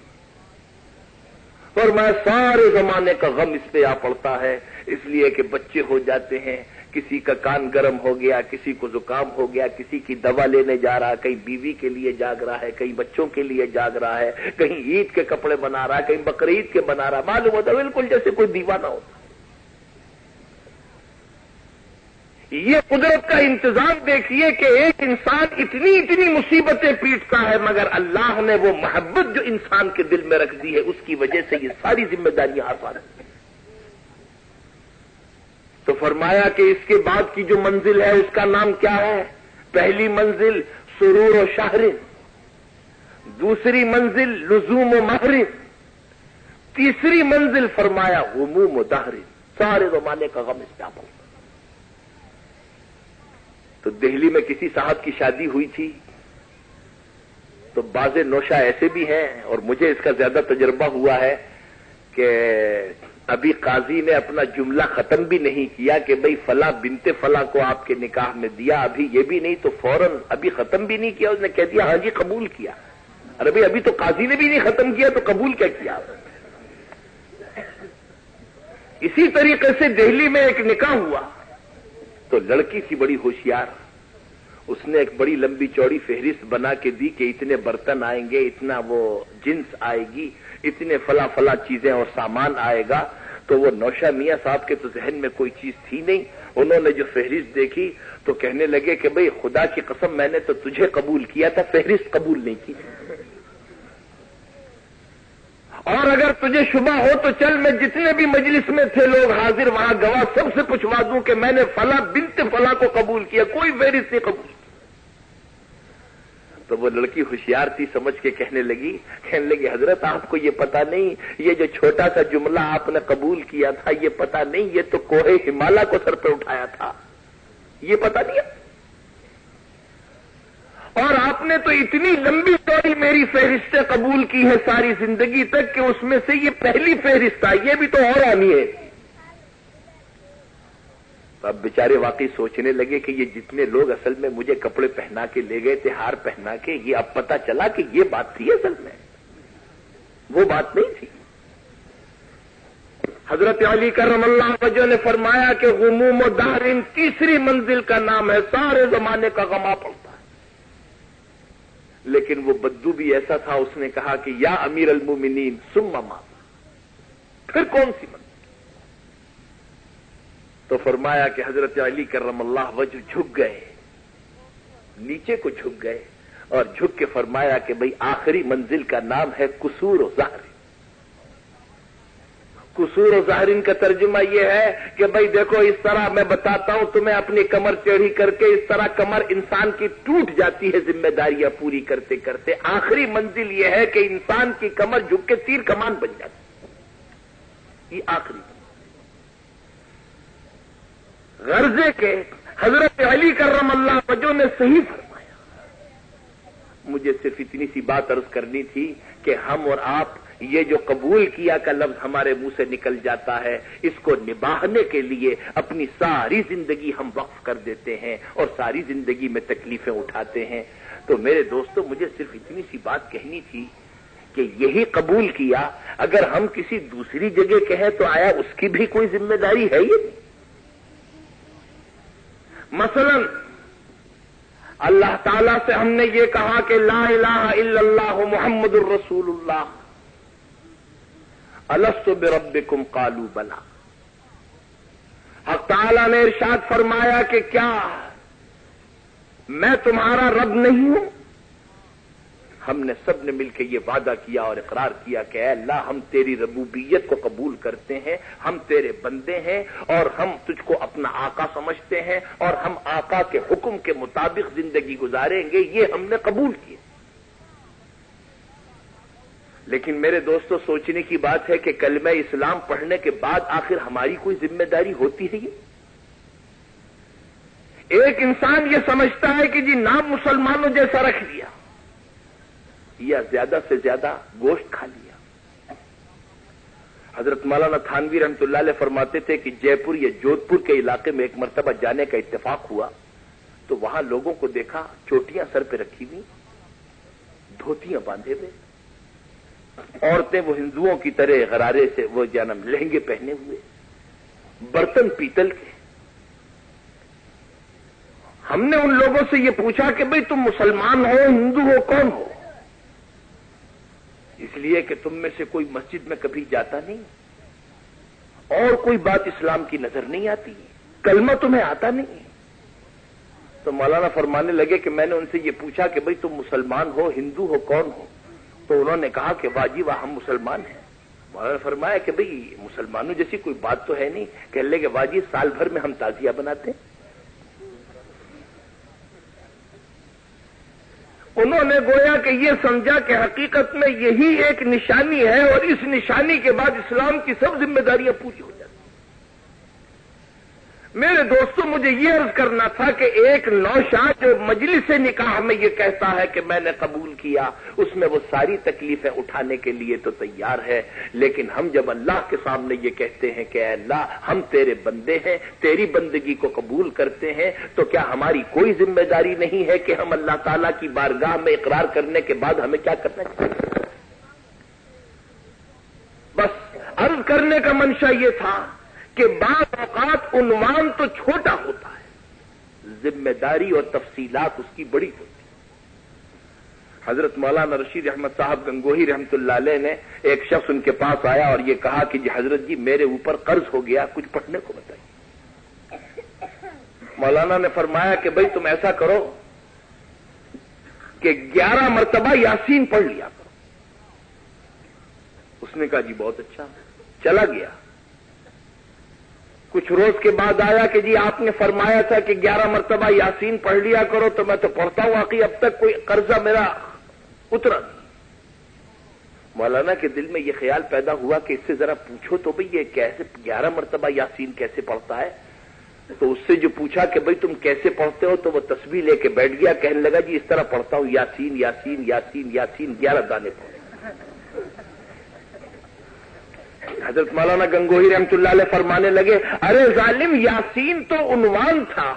اور میں سارے زمانے کا غم اس پہ آ پڑتا ہے، اس لیے کہ بچے ہو جاتے ہیں، کسی کا کان گرم ہو گیا، کسی کو زکام ہو گیا، کسی کی دوا لینے جا رہا، کہیں بیوی کے لیے جاگ رہا ہے، کہیں بچوں کے لیے جاگ رہا ہے، کہیں عید کے کپڑے بنا رہا ہے کہیں بقرعید کے بنا رہا، معلوم ہوتا بالکل جیسے کوئی دیوانہ ہوتا یہ قدرت کا انتظام دیکھیے کہ ایک انسان اتنی اتنی مصیبتیں پیٹتا ہے، مگر اللہ نے وہ محبت جو انسان کے دل میں رکھ دی ہے، اس کی وجہ سے یہ ساری ذمہ داریاں آسان ہیں۔ تو فرمایا کہ اس کے بعد کی جو منزل ہے، اس کا نام کیا ہے؟ پہلی منزل سرور و شاہرین دوسری منزل لزوم و محرم تیسری منزل فرمایا غموم و دہرین سارے زمانے کا غم اس پہ تو دہلی میں کسی صاحب کی شادی ہوئی تھی۔ تو باز نوشا ایسے بھی ہیں اور مجھے اس کا زیادہ تجربہ ہوا ہے کہ ابھی قاضی نے اپنا جملہ ختم بھی نہیں کیا کہ بھئی فلاں بنتے فلاں کو آپ کے نکاح میں دیا، ابھی یہ بھی نہیں، تو فوراً ابھی ختم بھی نہیں کیا، اس نے کہہ دیا ہاں جی قبول کیا۔ اور ابھی ابھی تو قاضی نے بھی نہیں ختم کیا، تو قبول کیا کیا؟ اسی طریقے سے دہلی میں ایک نکاح ہوا۔ تو لڑکی تھی بڑی ہوشیار۔ اس نے ایک بڑی لمبی چوڑی فہرست بنا کے دی کہ اتنے برتن آئیں گے، اتنا وہ جنس آئے گی، اتنے فلا فلا چیزیں اور سامان آئے گا۔ تو وہ نوشا میاں صاحب کے تو ذہن میں کوئی چیز تھی نہیں۔ انہوں نے جو فہرست دیکھی تو کہنے لگے کہ بھئی خدا کی قسم میں نے تو تجھے قبول کیا تھا، فہرست قبول نہیں کی اور اگر تجھے شبہ ہو تو چل، میں جتنے بھی مجلس میں تھے لوگ حاضر، وہاں گواہ سب سے پوچھوا دوں کہ میں نے فلاں بنت فلاں کو قبول کیا، کوئی فہرست نہیں قبول تو وہ لڑکی ہوشیار تھی، سمجھ کے کہنے لگی کہنے لگی، حضرت، آپ کو یہ پتا نہیں، یہ جو چھوٹا سا جملہ آپ نے قبول کیا تھا، یہ پتا نہیں، یہ تو کوہ ہمالا کو سر پہ اٹھایا تھا۔ یہ پتا نہیں اور آپ نے تو اتنی لمبی چوڑی میری فہرستیں قبول کی ہے ساری زندگی تک کہ اس میں سے یہ پہلی فہرست ہے، یہ بھی تو اور آنی ہے۔ اب بیچارے واقعی سوچنے لگے کہ یہ جتنے لوگ اصل میں مجھے کپڑے پہنا کے لے گئے تھے ہار پہنا کے، یہ اب پتا چلا کہ یہ بات تھی اصل میں۔ وہ بات نہیں تھی۔ حضرت علی کرم اللہ وجہ نے فرمایا کہ غموم و دارین تیسری منزل کا نام ہے، سارے زمانے کا غما پڑتا۔ ہے لیکن وہ بدو بھی ایسا تھا، اس نے کہا کہ یا امیر المومنین سم ماما پھر کون سی منزل تو فرمایا کہ حضرت علی کرم اللہ وجہ جھک گئے۔ نیچے کو جھک گئے اور جھک کے فرمایا کہ بھئی آخری منزل کا نام ہے قصور و ظاہر قصور و ظاہرین کا ترجمہ یہ ہے کہ بھئی دیکھو، اس طرح میں بتاتا ہوں، تمہیں اپنی کمر چڑھی کر کے اس طرح کمر انسان کی ٹوٹ جاتی ہے، ذمہ داریاں پوری کرتے کرتے۔ آخری منزل یہ ہے کہ انسان کی کمر جھک کے تیر کمان بن جاتی یہ آخری۔ غرضے کے حضرت علی کرم اللہ، وجہ نے صحیح فرمایا۔ مجھے صرف اتنی سی بات عرض کرنی تھی کہ ہم اور آپ یہ جو قبول کیا کا لفظ ہمارے منہ سے نکل جاتا ہے، اس کو نباہنے کے لیے اپنی ساری زندگی ہم وقف کر دیتے ہیں اور ساری زندگی میں تکلیفیں اٹھاتے ہیں۔ تو میرے دوستوں مجھے صرف اتنی سی بات کہنی تھی کہ یہی قبول کیا، اگر ہم کسی دوسری جگہ کہیں تو آیا اس کی بھی کوئی ذمہ داری ہے یہ؟ نہیں مثلا، اللہ تعالی سے ہم نے یہ کہا کہ لا الہ الا اللہ محمد الرسول اللہ۔ السط بربکم قالو بلا. حق تعالی نے ارشاد فرمایا کہ کیا میں تمہارا رب نہیں ہوں؟ ہم نے سب نے مل کے یہ وعدہ کیا اور اقرار کیا کہ اے اللہ، ہم تیری ربوبیت کو قبول کرتے ہیں، ہم تیرے بندے ہیں اور ہم تجھ کو اپنا آقا سمجھتے ہیں اور ہم آقا کے حکم کے مطابق زندگی گزاریں گے، یہ ہم نے قبول کیا۔ لیکن میرے دوستوں سوچنے کی بات ہے کہ کلمہ اسلام پڑھنے کے بعد آخر ہماری کوئی ذمہ داری ہوتی ہے یہ؟ ایک انسان یہ سمجھتا ہے کہ جی نام مسلمانوں جیسا رکھ لیا، یا زیادہ سے زیادہ گوشت کھا لیا۔ حضرت مولانا تھانوی رحمت اللہ علیہ فرماتے تھے کہ جے پور یا جودھ پور کے علاقے میں ایک مرتبہ جانے کا اتفاق ہوا، تو وہاں لوگوں کو دیکھا، چوٹیاں سر پہ رکھی ہوئی، دھوتیاں باندھے ہوئے۔ عورتیں وہ ہندوؤں کی طرح غرارے سے وہ جنم لہنگے پہنے ہوئے، برتن پیتل کے۔ ہم نے ان لوگوں سے یہ پوچھا کہ بھئی تم مسلمان ہو، ہندو ہو، کون ہو؟ اس لیے کہ تم میں سے کوئی مسجد میں کبھی جاتا نہیں، اور کوئی بات اسلام کی نظر نہیں آتی، کلمہ تمہیں آتا نہیں۔ تو مولانا فرمانے لگے کہ میں نے ان سے یہ پوچھا کہ بھئی تم مسلمان ہو، ہندو ہو، کون ہو؟ تو انہوں نے کہا کہ واجی واہ، ہم مسلمان ہیں۔ مولانا نے فرمایا کہ بھئی، مسلمانوں جیسی کوئی بات تو ہے نہیں۔ کہ لے کہ واجی سال بھر میں ہم تازیہ بناتے ہیں۔ انہوں نے گویا کہ یہ سمجھا کہ حقیقت میں یہی ایک نشانی ہے اور اس نشانی کے بعد اسلام کی سب ذمہ داریاں پوری ہو جاتی میرے دوستوں مجھے یہ عرض کرنا تھا کہ ایک نوشا جو مجلس سے نکاح میں یہ کہتا ہے کہ میں نے قبول کیا، اس میں وہ ساری تکلیفیں اٹھانے کے لیے تو تیار ہے، لیکن ہم جب اللہ کے سامنے یہ کہتے ہیں کہ اے اللہ، ہم تیرے بندے ہیں، تیری بندگی کو قبول کرتے ہیں، تو کیا ہماری کوئی ذمہ داری نہیں ہے کہ ہم اللہ تعالی کی بارگاہ میں اقرار کرنے کے بعد ہمیں کیا کرنا چاہیے؟ بس، عرض کرنے کا منشا یہ تھا کہ بعض اوقات عنوان تو چھوٹا ہوتا ہے، ذمہ داری اور تفصیلات اس کی بڑی ہوتی حضرت مولانا رشید احمد صاحب گنگوہی رحمت اللہ علیہ نے ایک شخص ان کے پاس آیا اور یہ کہا کہ جی حضرت جی میرے اوپر قرض ہو گیا، کچھ پڑھنے کو بتائیے۔ مولانا نے فرمایا کہ بھائی تم ایسا کرو کہ گیارہ مرتبہ یاسین پڑھ لیا کرو۔ اس نے کہا جی بہت اچھا۔ چلا گیا۔ کچھ روز کے بعد آیا کہ جی آپ نے فرمایا تھا کہ گیارہ مرتبہ یاسین پڑھ لیا کرو تو میں تو پڑھتا ہوں، واقعی اب تک کوئی قرضہ میرا اترا نہیں۔ مولانا کے دل میں یہ خیال پیدا ہوا کہ اس سے ذرا پوچھو تو بھئی یہ کیسے گیارہ مرتبہ یاسین کیسے پڑھتا ہے؟ تو اس سے جو پوچھا کہ بھئی تم کیسے پڑھتے ہو تو وہ تصویر لے کے بیٹھ گیا، کہنے لگا جی اس طرح پڑھتا ہوں، یاسین یاسین یاسین یاسین، گیارہ دانے پڑھتے حضرت مولانا گنگوہی رحمت اللہ علیہ فرمانے لگے، ارے ظالم یاسین تو عنوان تھا،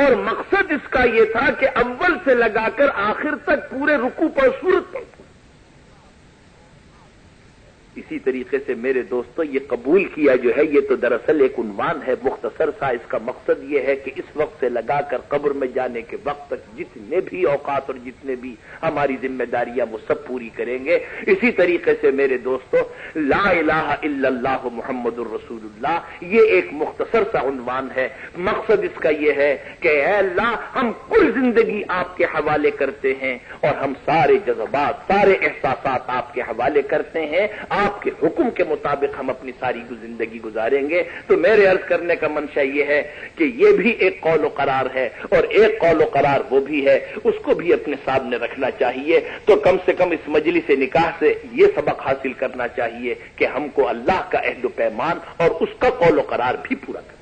اور مقصد اس کا یہ تھا کہ اول سے لگا کر آخر تک پورے رکو پر صورت اسی طریقے سے میرے دوستوں یہ قبول کیا جو ہے، یہ تو دراصل ایک عنوان ہے، مختصر سا۔ اس کا مقصد یہ ہے کہ اس وقت سے لگا کر قبر میں جانے کے وقت تک جتنے بھی اوقات اور جتنے بھی ہماری ذمہ داریاں، وہ سب پوری کریں گے۔ اسی طریقے سے میرے دوستوں لا الہ الا اللہ محمد الرسول اللہ، یہ ایک مختصر سا عنوان ہے۔ مقصد اس کا یہ ہے کہ اے اللہ، ہم کل زندگی آپ کے حوالے کرتے ہیں اور ہم سارے جذبات، سارے احساسات آپ کے حوالے کرتے ہیں۔ آپ کے حکم کے مطابق ہم اپنی ساری زندگی گزاریں گے۔ تو میرے عرض کرنے کا منشا یہ ہے کہ یہ بھی ایک قول و قرار ہے اور ایک قول و قرار وہ بھی ہے، اس کو بھی اپنے سامنے رکھنا چاہیے۔ تو کم سے کم اس مجلس نکاح سے یہ سبق حاصل کرنا چاہیے کہ ہم کو اللہ کا عہد و پیمان اور اس کا قول و قرار بھی پورا کرنا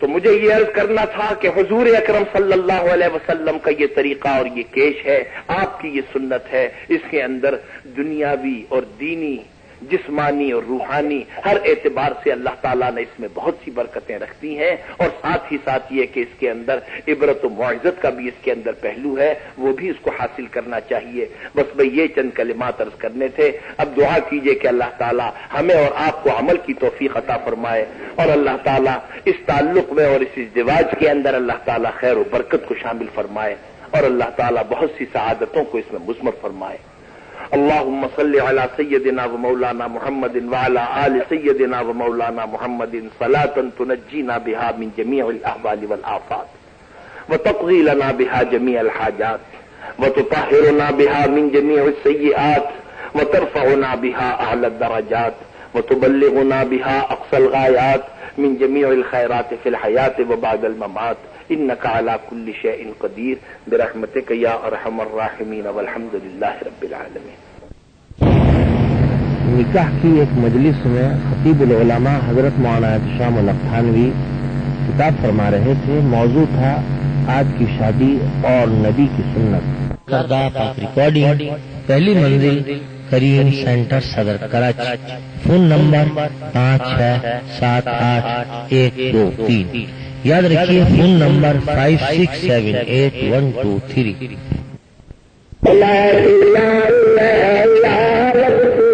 تو مجھے یہ عرض کرنا تھا کہ حضور اکرم صلی اللہ علیہ وسلم کا یہ طریقہ اور یہ کیش ہے، آپ کی یہ سنت ہے۔ اس کے اندر دنیاوی اور دینی جسمانی اور روحانی ہر اعتبار سے اللہ تعالیٰ نے اس میں بہت سی برکتیں رکھتی ہیں اور ساتھ ہی ساتھ یہ کہ اس کے اندر عبرت و معزت کا بھی اس کے اندر پہلو ہے، وہ بھی اس کو حاصل کرنا چاہیے۔ بس بھائی یہ چند کلمات عرض کرنے تھے۔ اب دعا کیجیے کہ اللہ تعالیٰ ہمیں اور آپ کو عمل کی توفیق عطا فرمائے اور اللہ تعالیٰ اس تعلق میں اور اس ازدواج کے اندر اللہ تعالیٰ خیر و برکت کو شامل فرمائے اور اللہ تعالیٰ بہت سی سعادتوں کو اس میں مزمر فرمائے۔ اللهم صل على سيدنا ومولانا محمد وعلى آل سيدنا ومولانا محمد صلاة تنجينا بها من جميع الأحوال والآفات. وتقضي لنا بها جميع الحاجات. وتطهرنا بها من جميع السيئات. وترفعنا بها أعلى الدرجات. وتبلغنا بها أقصى الغايات. من جميع الخيرات في الحياة وبعد الممات. إنك على كل شيء قدير. برحمتك يا أرحم الراحمين. والحمد لله رب العالمين. نکاح کی ایک مجلس میں خطیب العلماء حضرت مولانا شام الفانوی کتاب فرما رہے تھے۔ موضوع تھا آج کی شادی اور نبی کی سنت۔ ریکارڈنگ، پہلی منزل کریم سینٹر صدر کراچی۔ فون نمبر پانچ چھ سات آٹھ ایک دو تین۔ یاد رکھیے، phone number five six seven eight one two three. Allah Allah Allah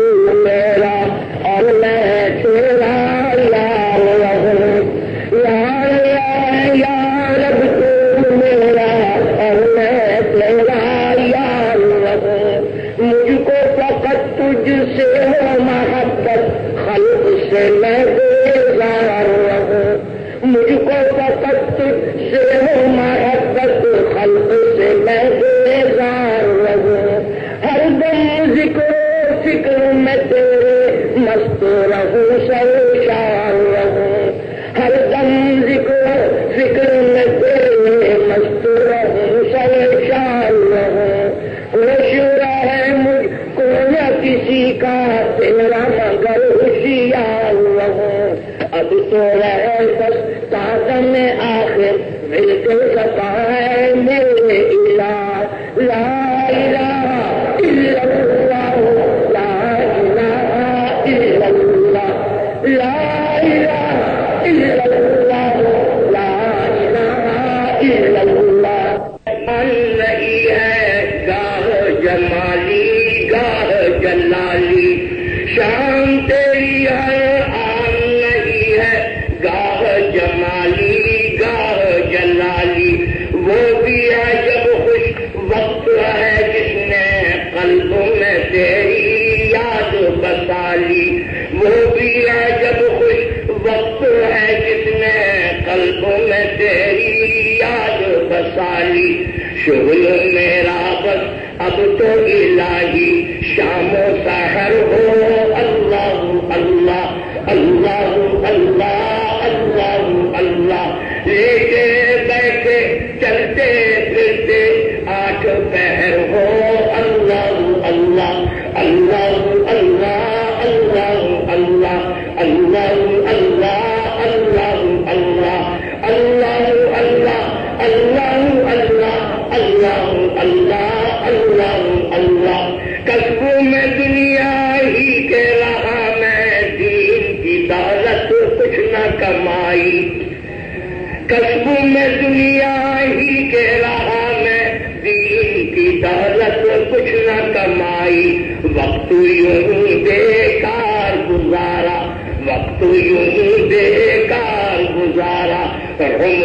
میرا بس اب تو الہی شام و سحر ہو۔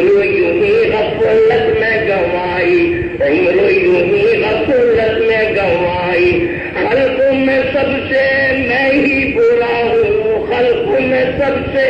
عمر یوں غفلت میں گنوائی عمر یوں غفلت میں گنوائی خلق میں سب سے میں ہی برا ہوں خلق میں سب سے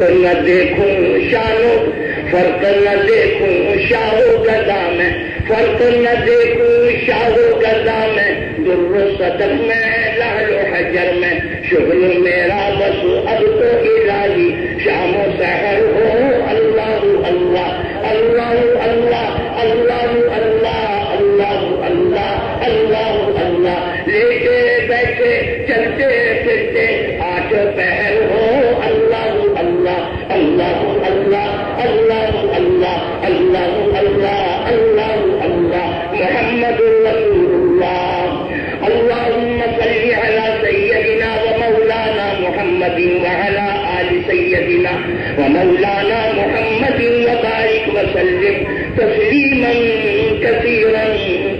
فرق نہ دیکھوں شانو فرق نہ دیکھوں شاہو گدا میں فرق نہ دیکھوں شاہو گدا میں در صدق میں لال و حجر میں۔ شغل میرا بسو اب تو الہی۔ شام و سحر ہو، اللہ اللہ اللہ اللہ سيدنا ومولانا محمد وبارك وسلم تسليما كثيرا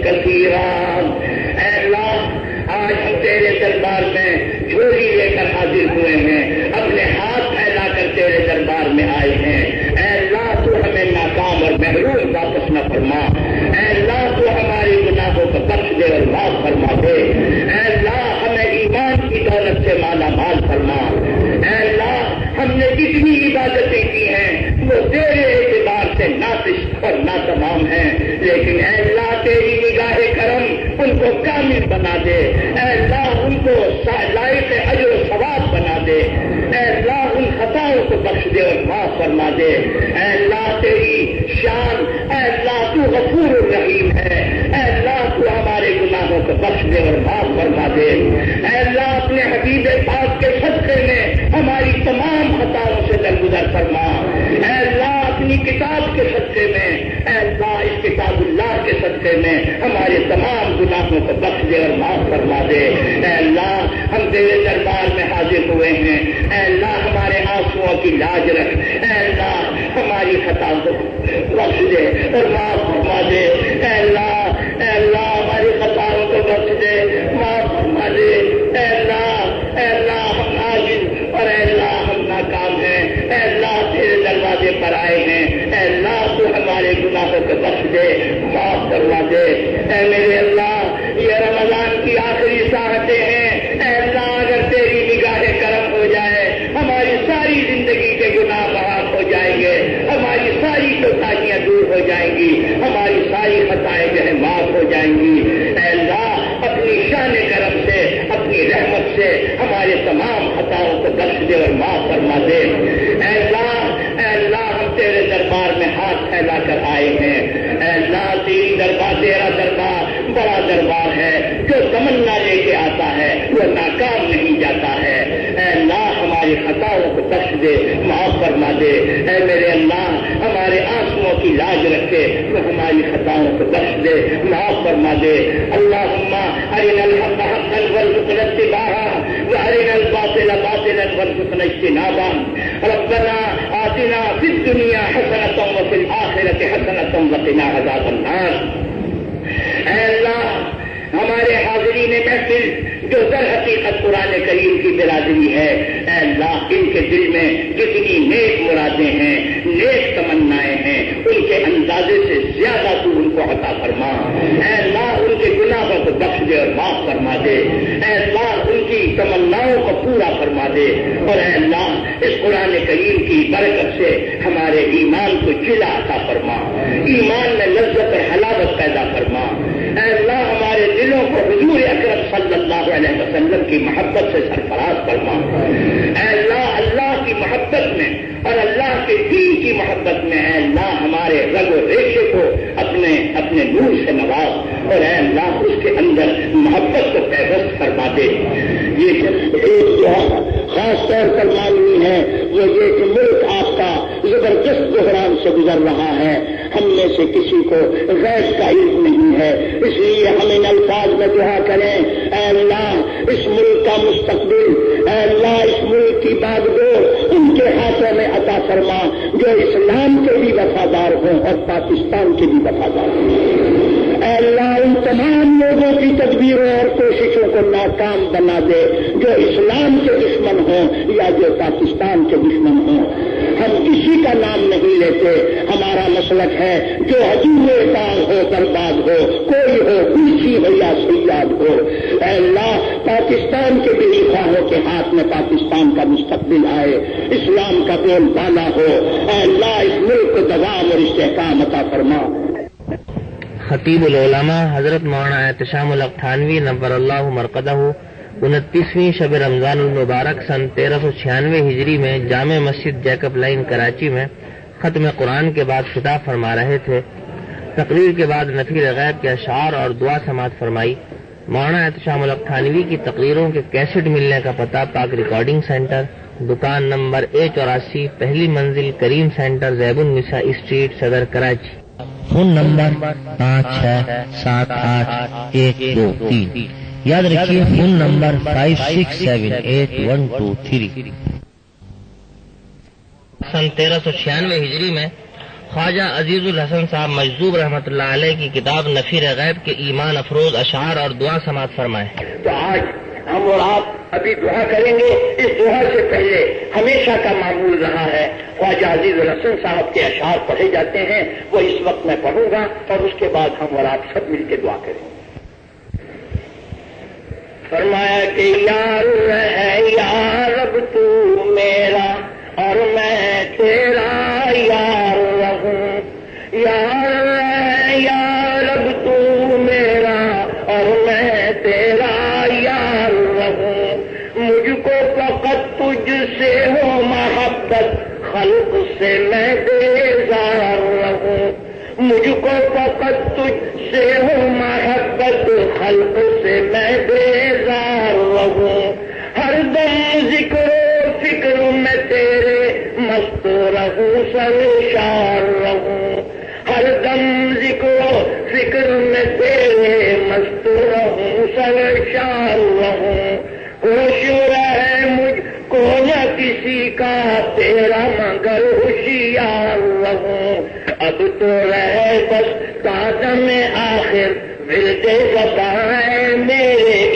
كثيرا. اے اللہ، آج ہم تیرے دربار میں جھولی لے کر حاضر ہوئے ہیں، اپنے ہاتھ پھیلا کر تیرے دربار میں آئے ہیں۔ اے اللہ، تو ہمیں ناکام اور محروم واپس نہ فرما۔ اے اللہ، تو ہمارے گناہوں کو بخش دے اور معاف فرما دے۔ اے اللہ، ہمیں ایمان کی دولت سے مالا مال فرما۔ جتنی عبادتیں کی ہیں، وہ تیرے اعتبار سے ناقص اور ناتمام ہیں۔ لیکن اے اللہ، تیری نگاہ کرم ان کو کامل بنا دے۔ اے اللہ، ان کو لائق اجر و ثواب بنا دے۔ اے اللہ، ان خطاؤں کو بخش دے اور معاف فرما دے۔ اے اللہ، تیری شان، اے اللہ، تو غفور الرحیم ہے۔ اے اللہ، تو ہمارے گناہوں کو بخش دے اور معاف فرما دے۔ اے اللہ، اپنے حبیب پاک کے صدقے میں ہماری تمام خطاؤں سے درگزر فرما۔ اے اللہ، اپنی کتاب کے صدقے میں، اے اللہ، اس کتاب اللہ کے صدقے میں ہمارے تمام گناہوں کو بخش دے اور معاف فرما دے۔ اے اللہ، ہم تیرے دربار میں حاضر ہوئے ہیں۔ اے اللہ، ہمارے آنسو کی لاج رکھ۔ اے اللہ، ہماری خطا کو بخش دے اور معاف فرما دے۔ اے اللہ اے اللہ، ہماری خطاؤں کو بخش دے، معاف فرما دے۔ اے اللہ اے اللہ ہم عاجز اور اے اللہ ہم ناکام ہیں اے اللہ تیرے دروازے پر آئے ہیں۔ اے اللہ تو ہمارے گناہوں کو بخش دے، معاف کروا دے۔ اے میرے اللہ، یہ رمضان کی آخری ساحتیں ہیں۔ اے اللہ، اگر تیری نگاہ کرم ہو جائے، ہماری ساری زندگی کے گناہ معاف ہو جائیں گے۔ ہماری ساری کوتاہیاں دور ہو جائیں گی۔ ہماری ساری خطائیں جو ہے معاف ہو جائیں گی۔ اے اللہ، اپنی شان کرم سے، اپنی رحمت سے ہمارے تمام خطاؤں کو بخش دے اور معاف فرما دے اے اللہ اے اللہ ہم تیرے دربار میں ہاتھ پھیلا کر آئے ہیں۔ اے اللہ تیری دربار، تیرا دربار بڑا دربار ہے۔ جو تمنا لے کے آتا ہے، وہ ناکام نہیں جاتا ہے۔ اے اللہ، ہماری خطاؤں کو بخش دے، معاف فرما دے۔ اے میرے اللہ، ہمارے آنسو کی لاج رکھے، وہ ہماری خطاؤں کو بخش دے، معاف فرما دے۔ اللہ ارین الحق حقا والرزقنا اتباعا وارنا الباطل باطلا والرزقنا اجتنابا ربنا آتنا آتنا فی الدنیا حسنتا وفی الآخرت حسنتا وقنا عذاب النار۔ اے اللہ، ہمارے حاضرین محفل، جو در حقیقت قرآن کریم کی برادری ہے، اے اللہ، ان کے دل میں جتنی نیک مرادیں ہیں، نیک تمنائیں ہیں، ان کے اندازے سے زیادہ تو ان کو عطا فرما۔ اے اللہ، ان کے گناہوں کو بخش دے اور معاف فرما دے۔ اے اللہ، ان کی تمناؤں کو پورا فرما دے۔ اور اے اللہ اس قرآن کریم کی برکت سے ہمارے ایمان کو چلا عطا فرما۔ ایمان میں لذت اور حلاوت پیدا فرما۔ اے اللہ، ہمارے دلوں کو حضور اکرم صلی اللہ علیہ وسلم کی محبت سے سرفراز فرما۔ اے اللہ اللہ کی محبت میں اور اللہ کے دین کی محبت میں اے اللہ، ہمارے رگ و ریشے کو اپنے اپنے نور سے نواز اور اے اللہ، اس کے اندر محبت کو پیوست فرما دے۔ یہ ایک دعا خاص طور پر معلوم ہے وہ یہ کہ ملک آپ کا زبردست بحران سے گزر رہا ہے، ہم میں سے کسی کو غیر کا علم نہیں ہے۔ اس لیے ہم ان الفاظ میں دعا کریں، اے اللہ، اس ملک کا مستقبل، اے اللہ، اس ملک کی بات ان کے ہاتھوں میں عطا فرما، جو اسلام کے بھی وفادار ہوں اور پاکستان کے بھی وفادار ہوں۔ اے اللہ، ان تمام لوگوں کی تدبیروں اور کوششوں کو ناکام بنا دے۔ جو اسلام کے دشمن ہوں یا جو پاکستان کے دشمن ہوں، ہم کسی کا نام نہیں لیتے۔ ہمارا مسلک ہے جو حضور کام ہو، برباد ہو، کوئی ہو کسی ہو یا سیاد ہو۔ اے اللہ، پاکستان کے بھی خواہوں کے ہاتھ میں پاکستان کا مستقبل آئے، اسلام کا بول بالا ہو۔ اے اللہ، اس ملک کو دوام اور استحکام عطا فرما۔ خطیب العلماء حضرت مولانا احتشام القتھانوی نبر اللہ مرکدہ انتیسویں شب رمضان المبارک سن تیرہ سو چھیانوے ہجری میں جامع مسجد جیکب لائن کراچی میں ختم قرآن کے بعد خطاب فرما رہے تھے۔ تقریر کے بعد نفیر غیب کے اشعار اور دعا سماعت فرمائی۔ مولانا احتشام القتھانوی کی تقریروں کے کیسٹ ملنے کا پتہ، پاک ریکارڈنگ سینٹر، دکان نمبر اے چوراسی، پہلی منزل کریم سینٹر، زیب النسا اسٹریٹ، صدر کراچی۔ فون نمبر پانچ چھ سات آٹھ ایک دو تین۔ یاد رکھیے phone number five six seven eight one two three سن تیرہ سو چھیانوے ہجری میں خواجہ عزیز الحسن صاحب مجذوب رحمۃ اللہ علیہ کی کتاب نفیر غیب کے ایمان افروز اشعار اور دعا سماعت فرمائے۔ تو آج ہم اور آپ ابھی دعا کریں گے۔ اس دعا سے پہلے ہمیشہ کا معمول رہا ہے۔ خواجہ عزیز الحسن صاحب کے اشعار پڑھے جاتے ہیں۔ وہ اس وقت میں پڑھوں گا اور اس کے بعد ہم اور آپ سب مل کے دعا کریں۔ گے فرمایا کہ یار ہے یار، اب تو میرا اور میں تیرا یار رہوں۔ یار ہے یار، اب تو میرا اور میں تیرا یار رہوں۔ مجھ کو فقط تجھ سے ہو محبت، خلق سے میں بیزار رہوں۔ مجھ کو فقط تجھ سے ہو محبت خلق سے میں بیزار رہوں۔ ہر دم ذکر و فکر میں تیرے مست رہوں، سرشار رہوں۔ ہر دم ذکر و فکر میں تیرے مست رہوں، سرشار رہوں۔ ہوش رہے مجھ کو نہ کسی کا، تیرا مگر ہوشیار رہوں۔ اب تو رہے بس قادم آخر ورد زبان میرے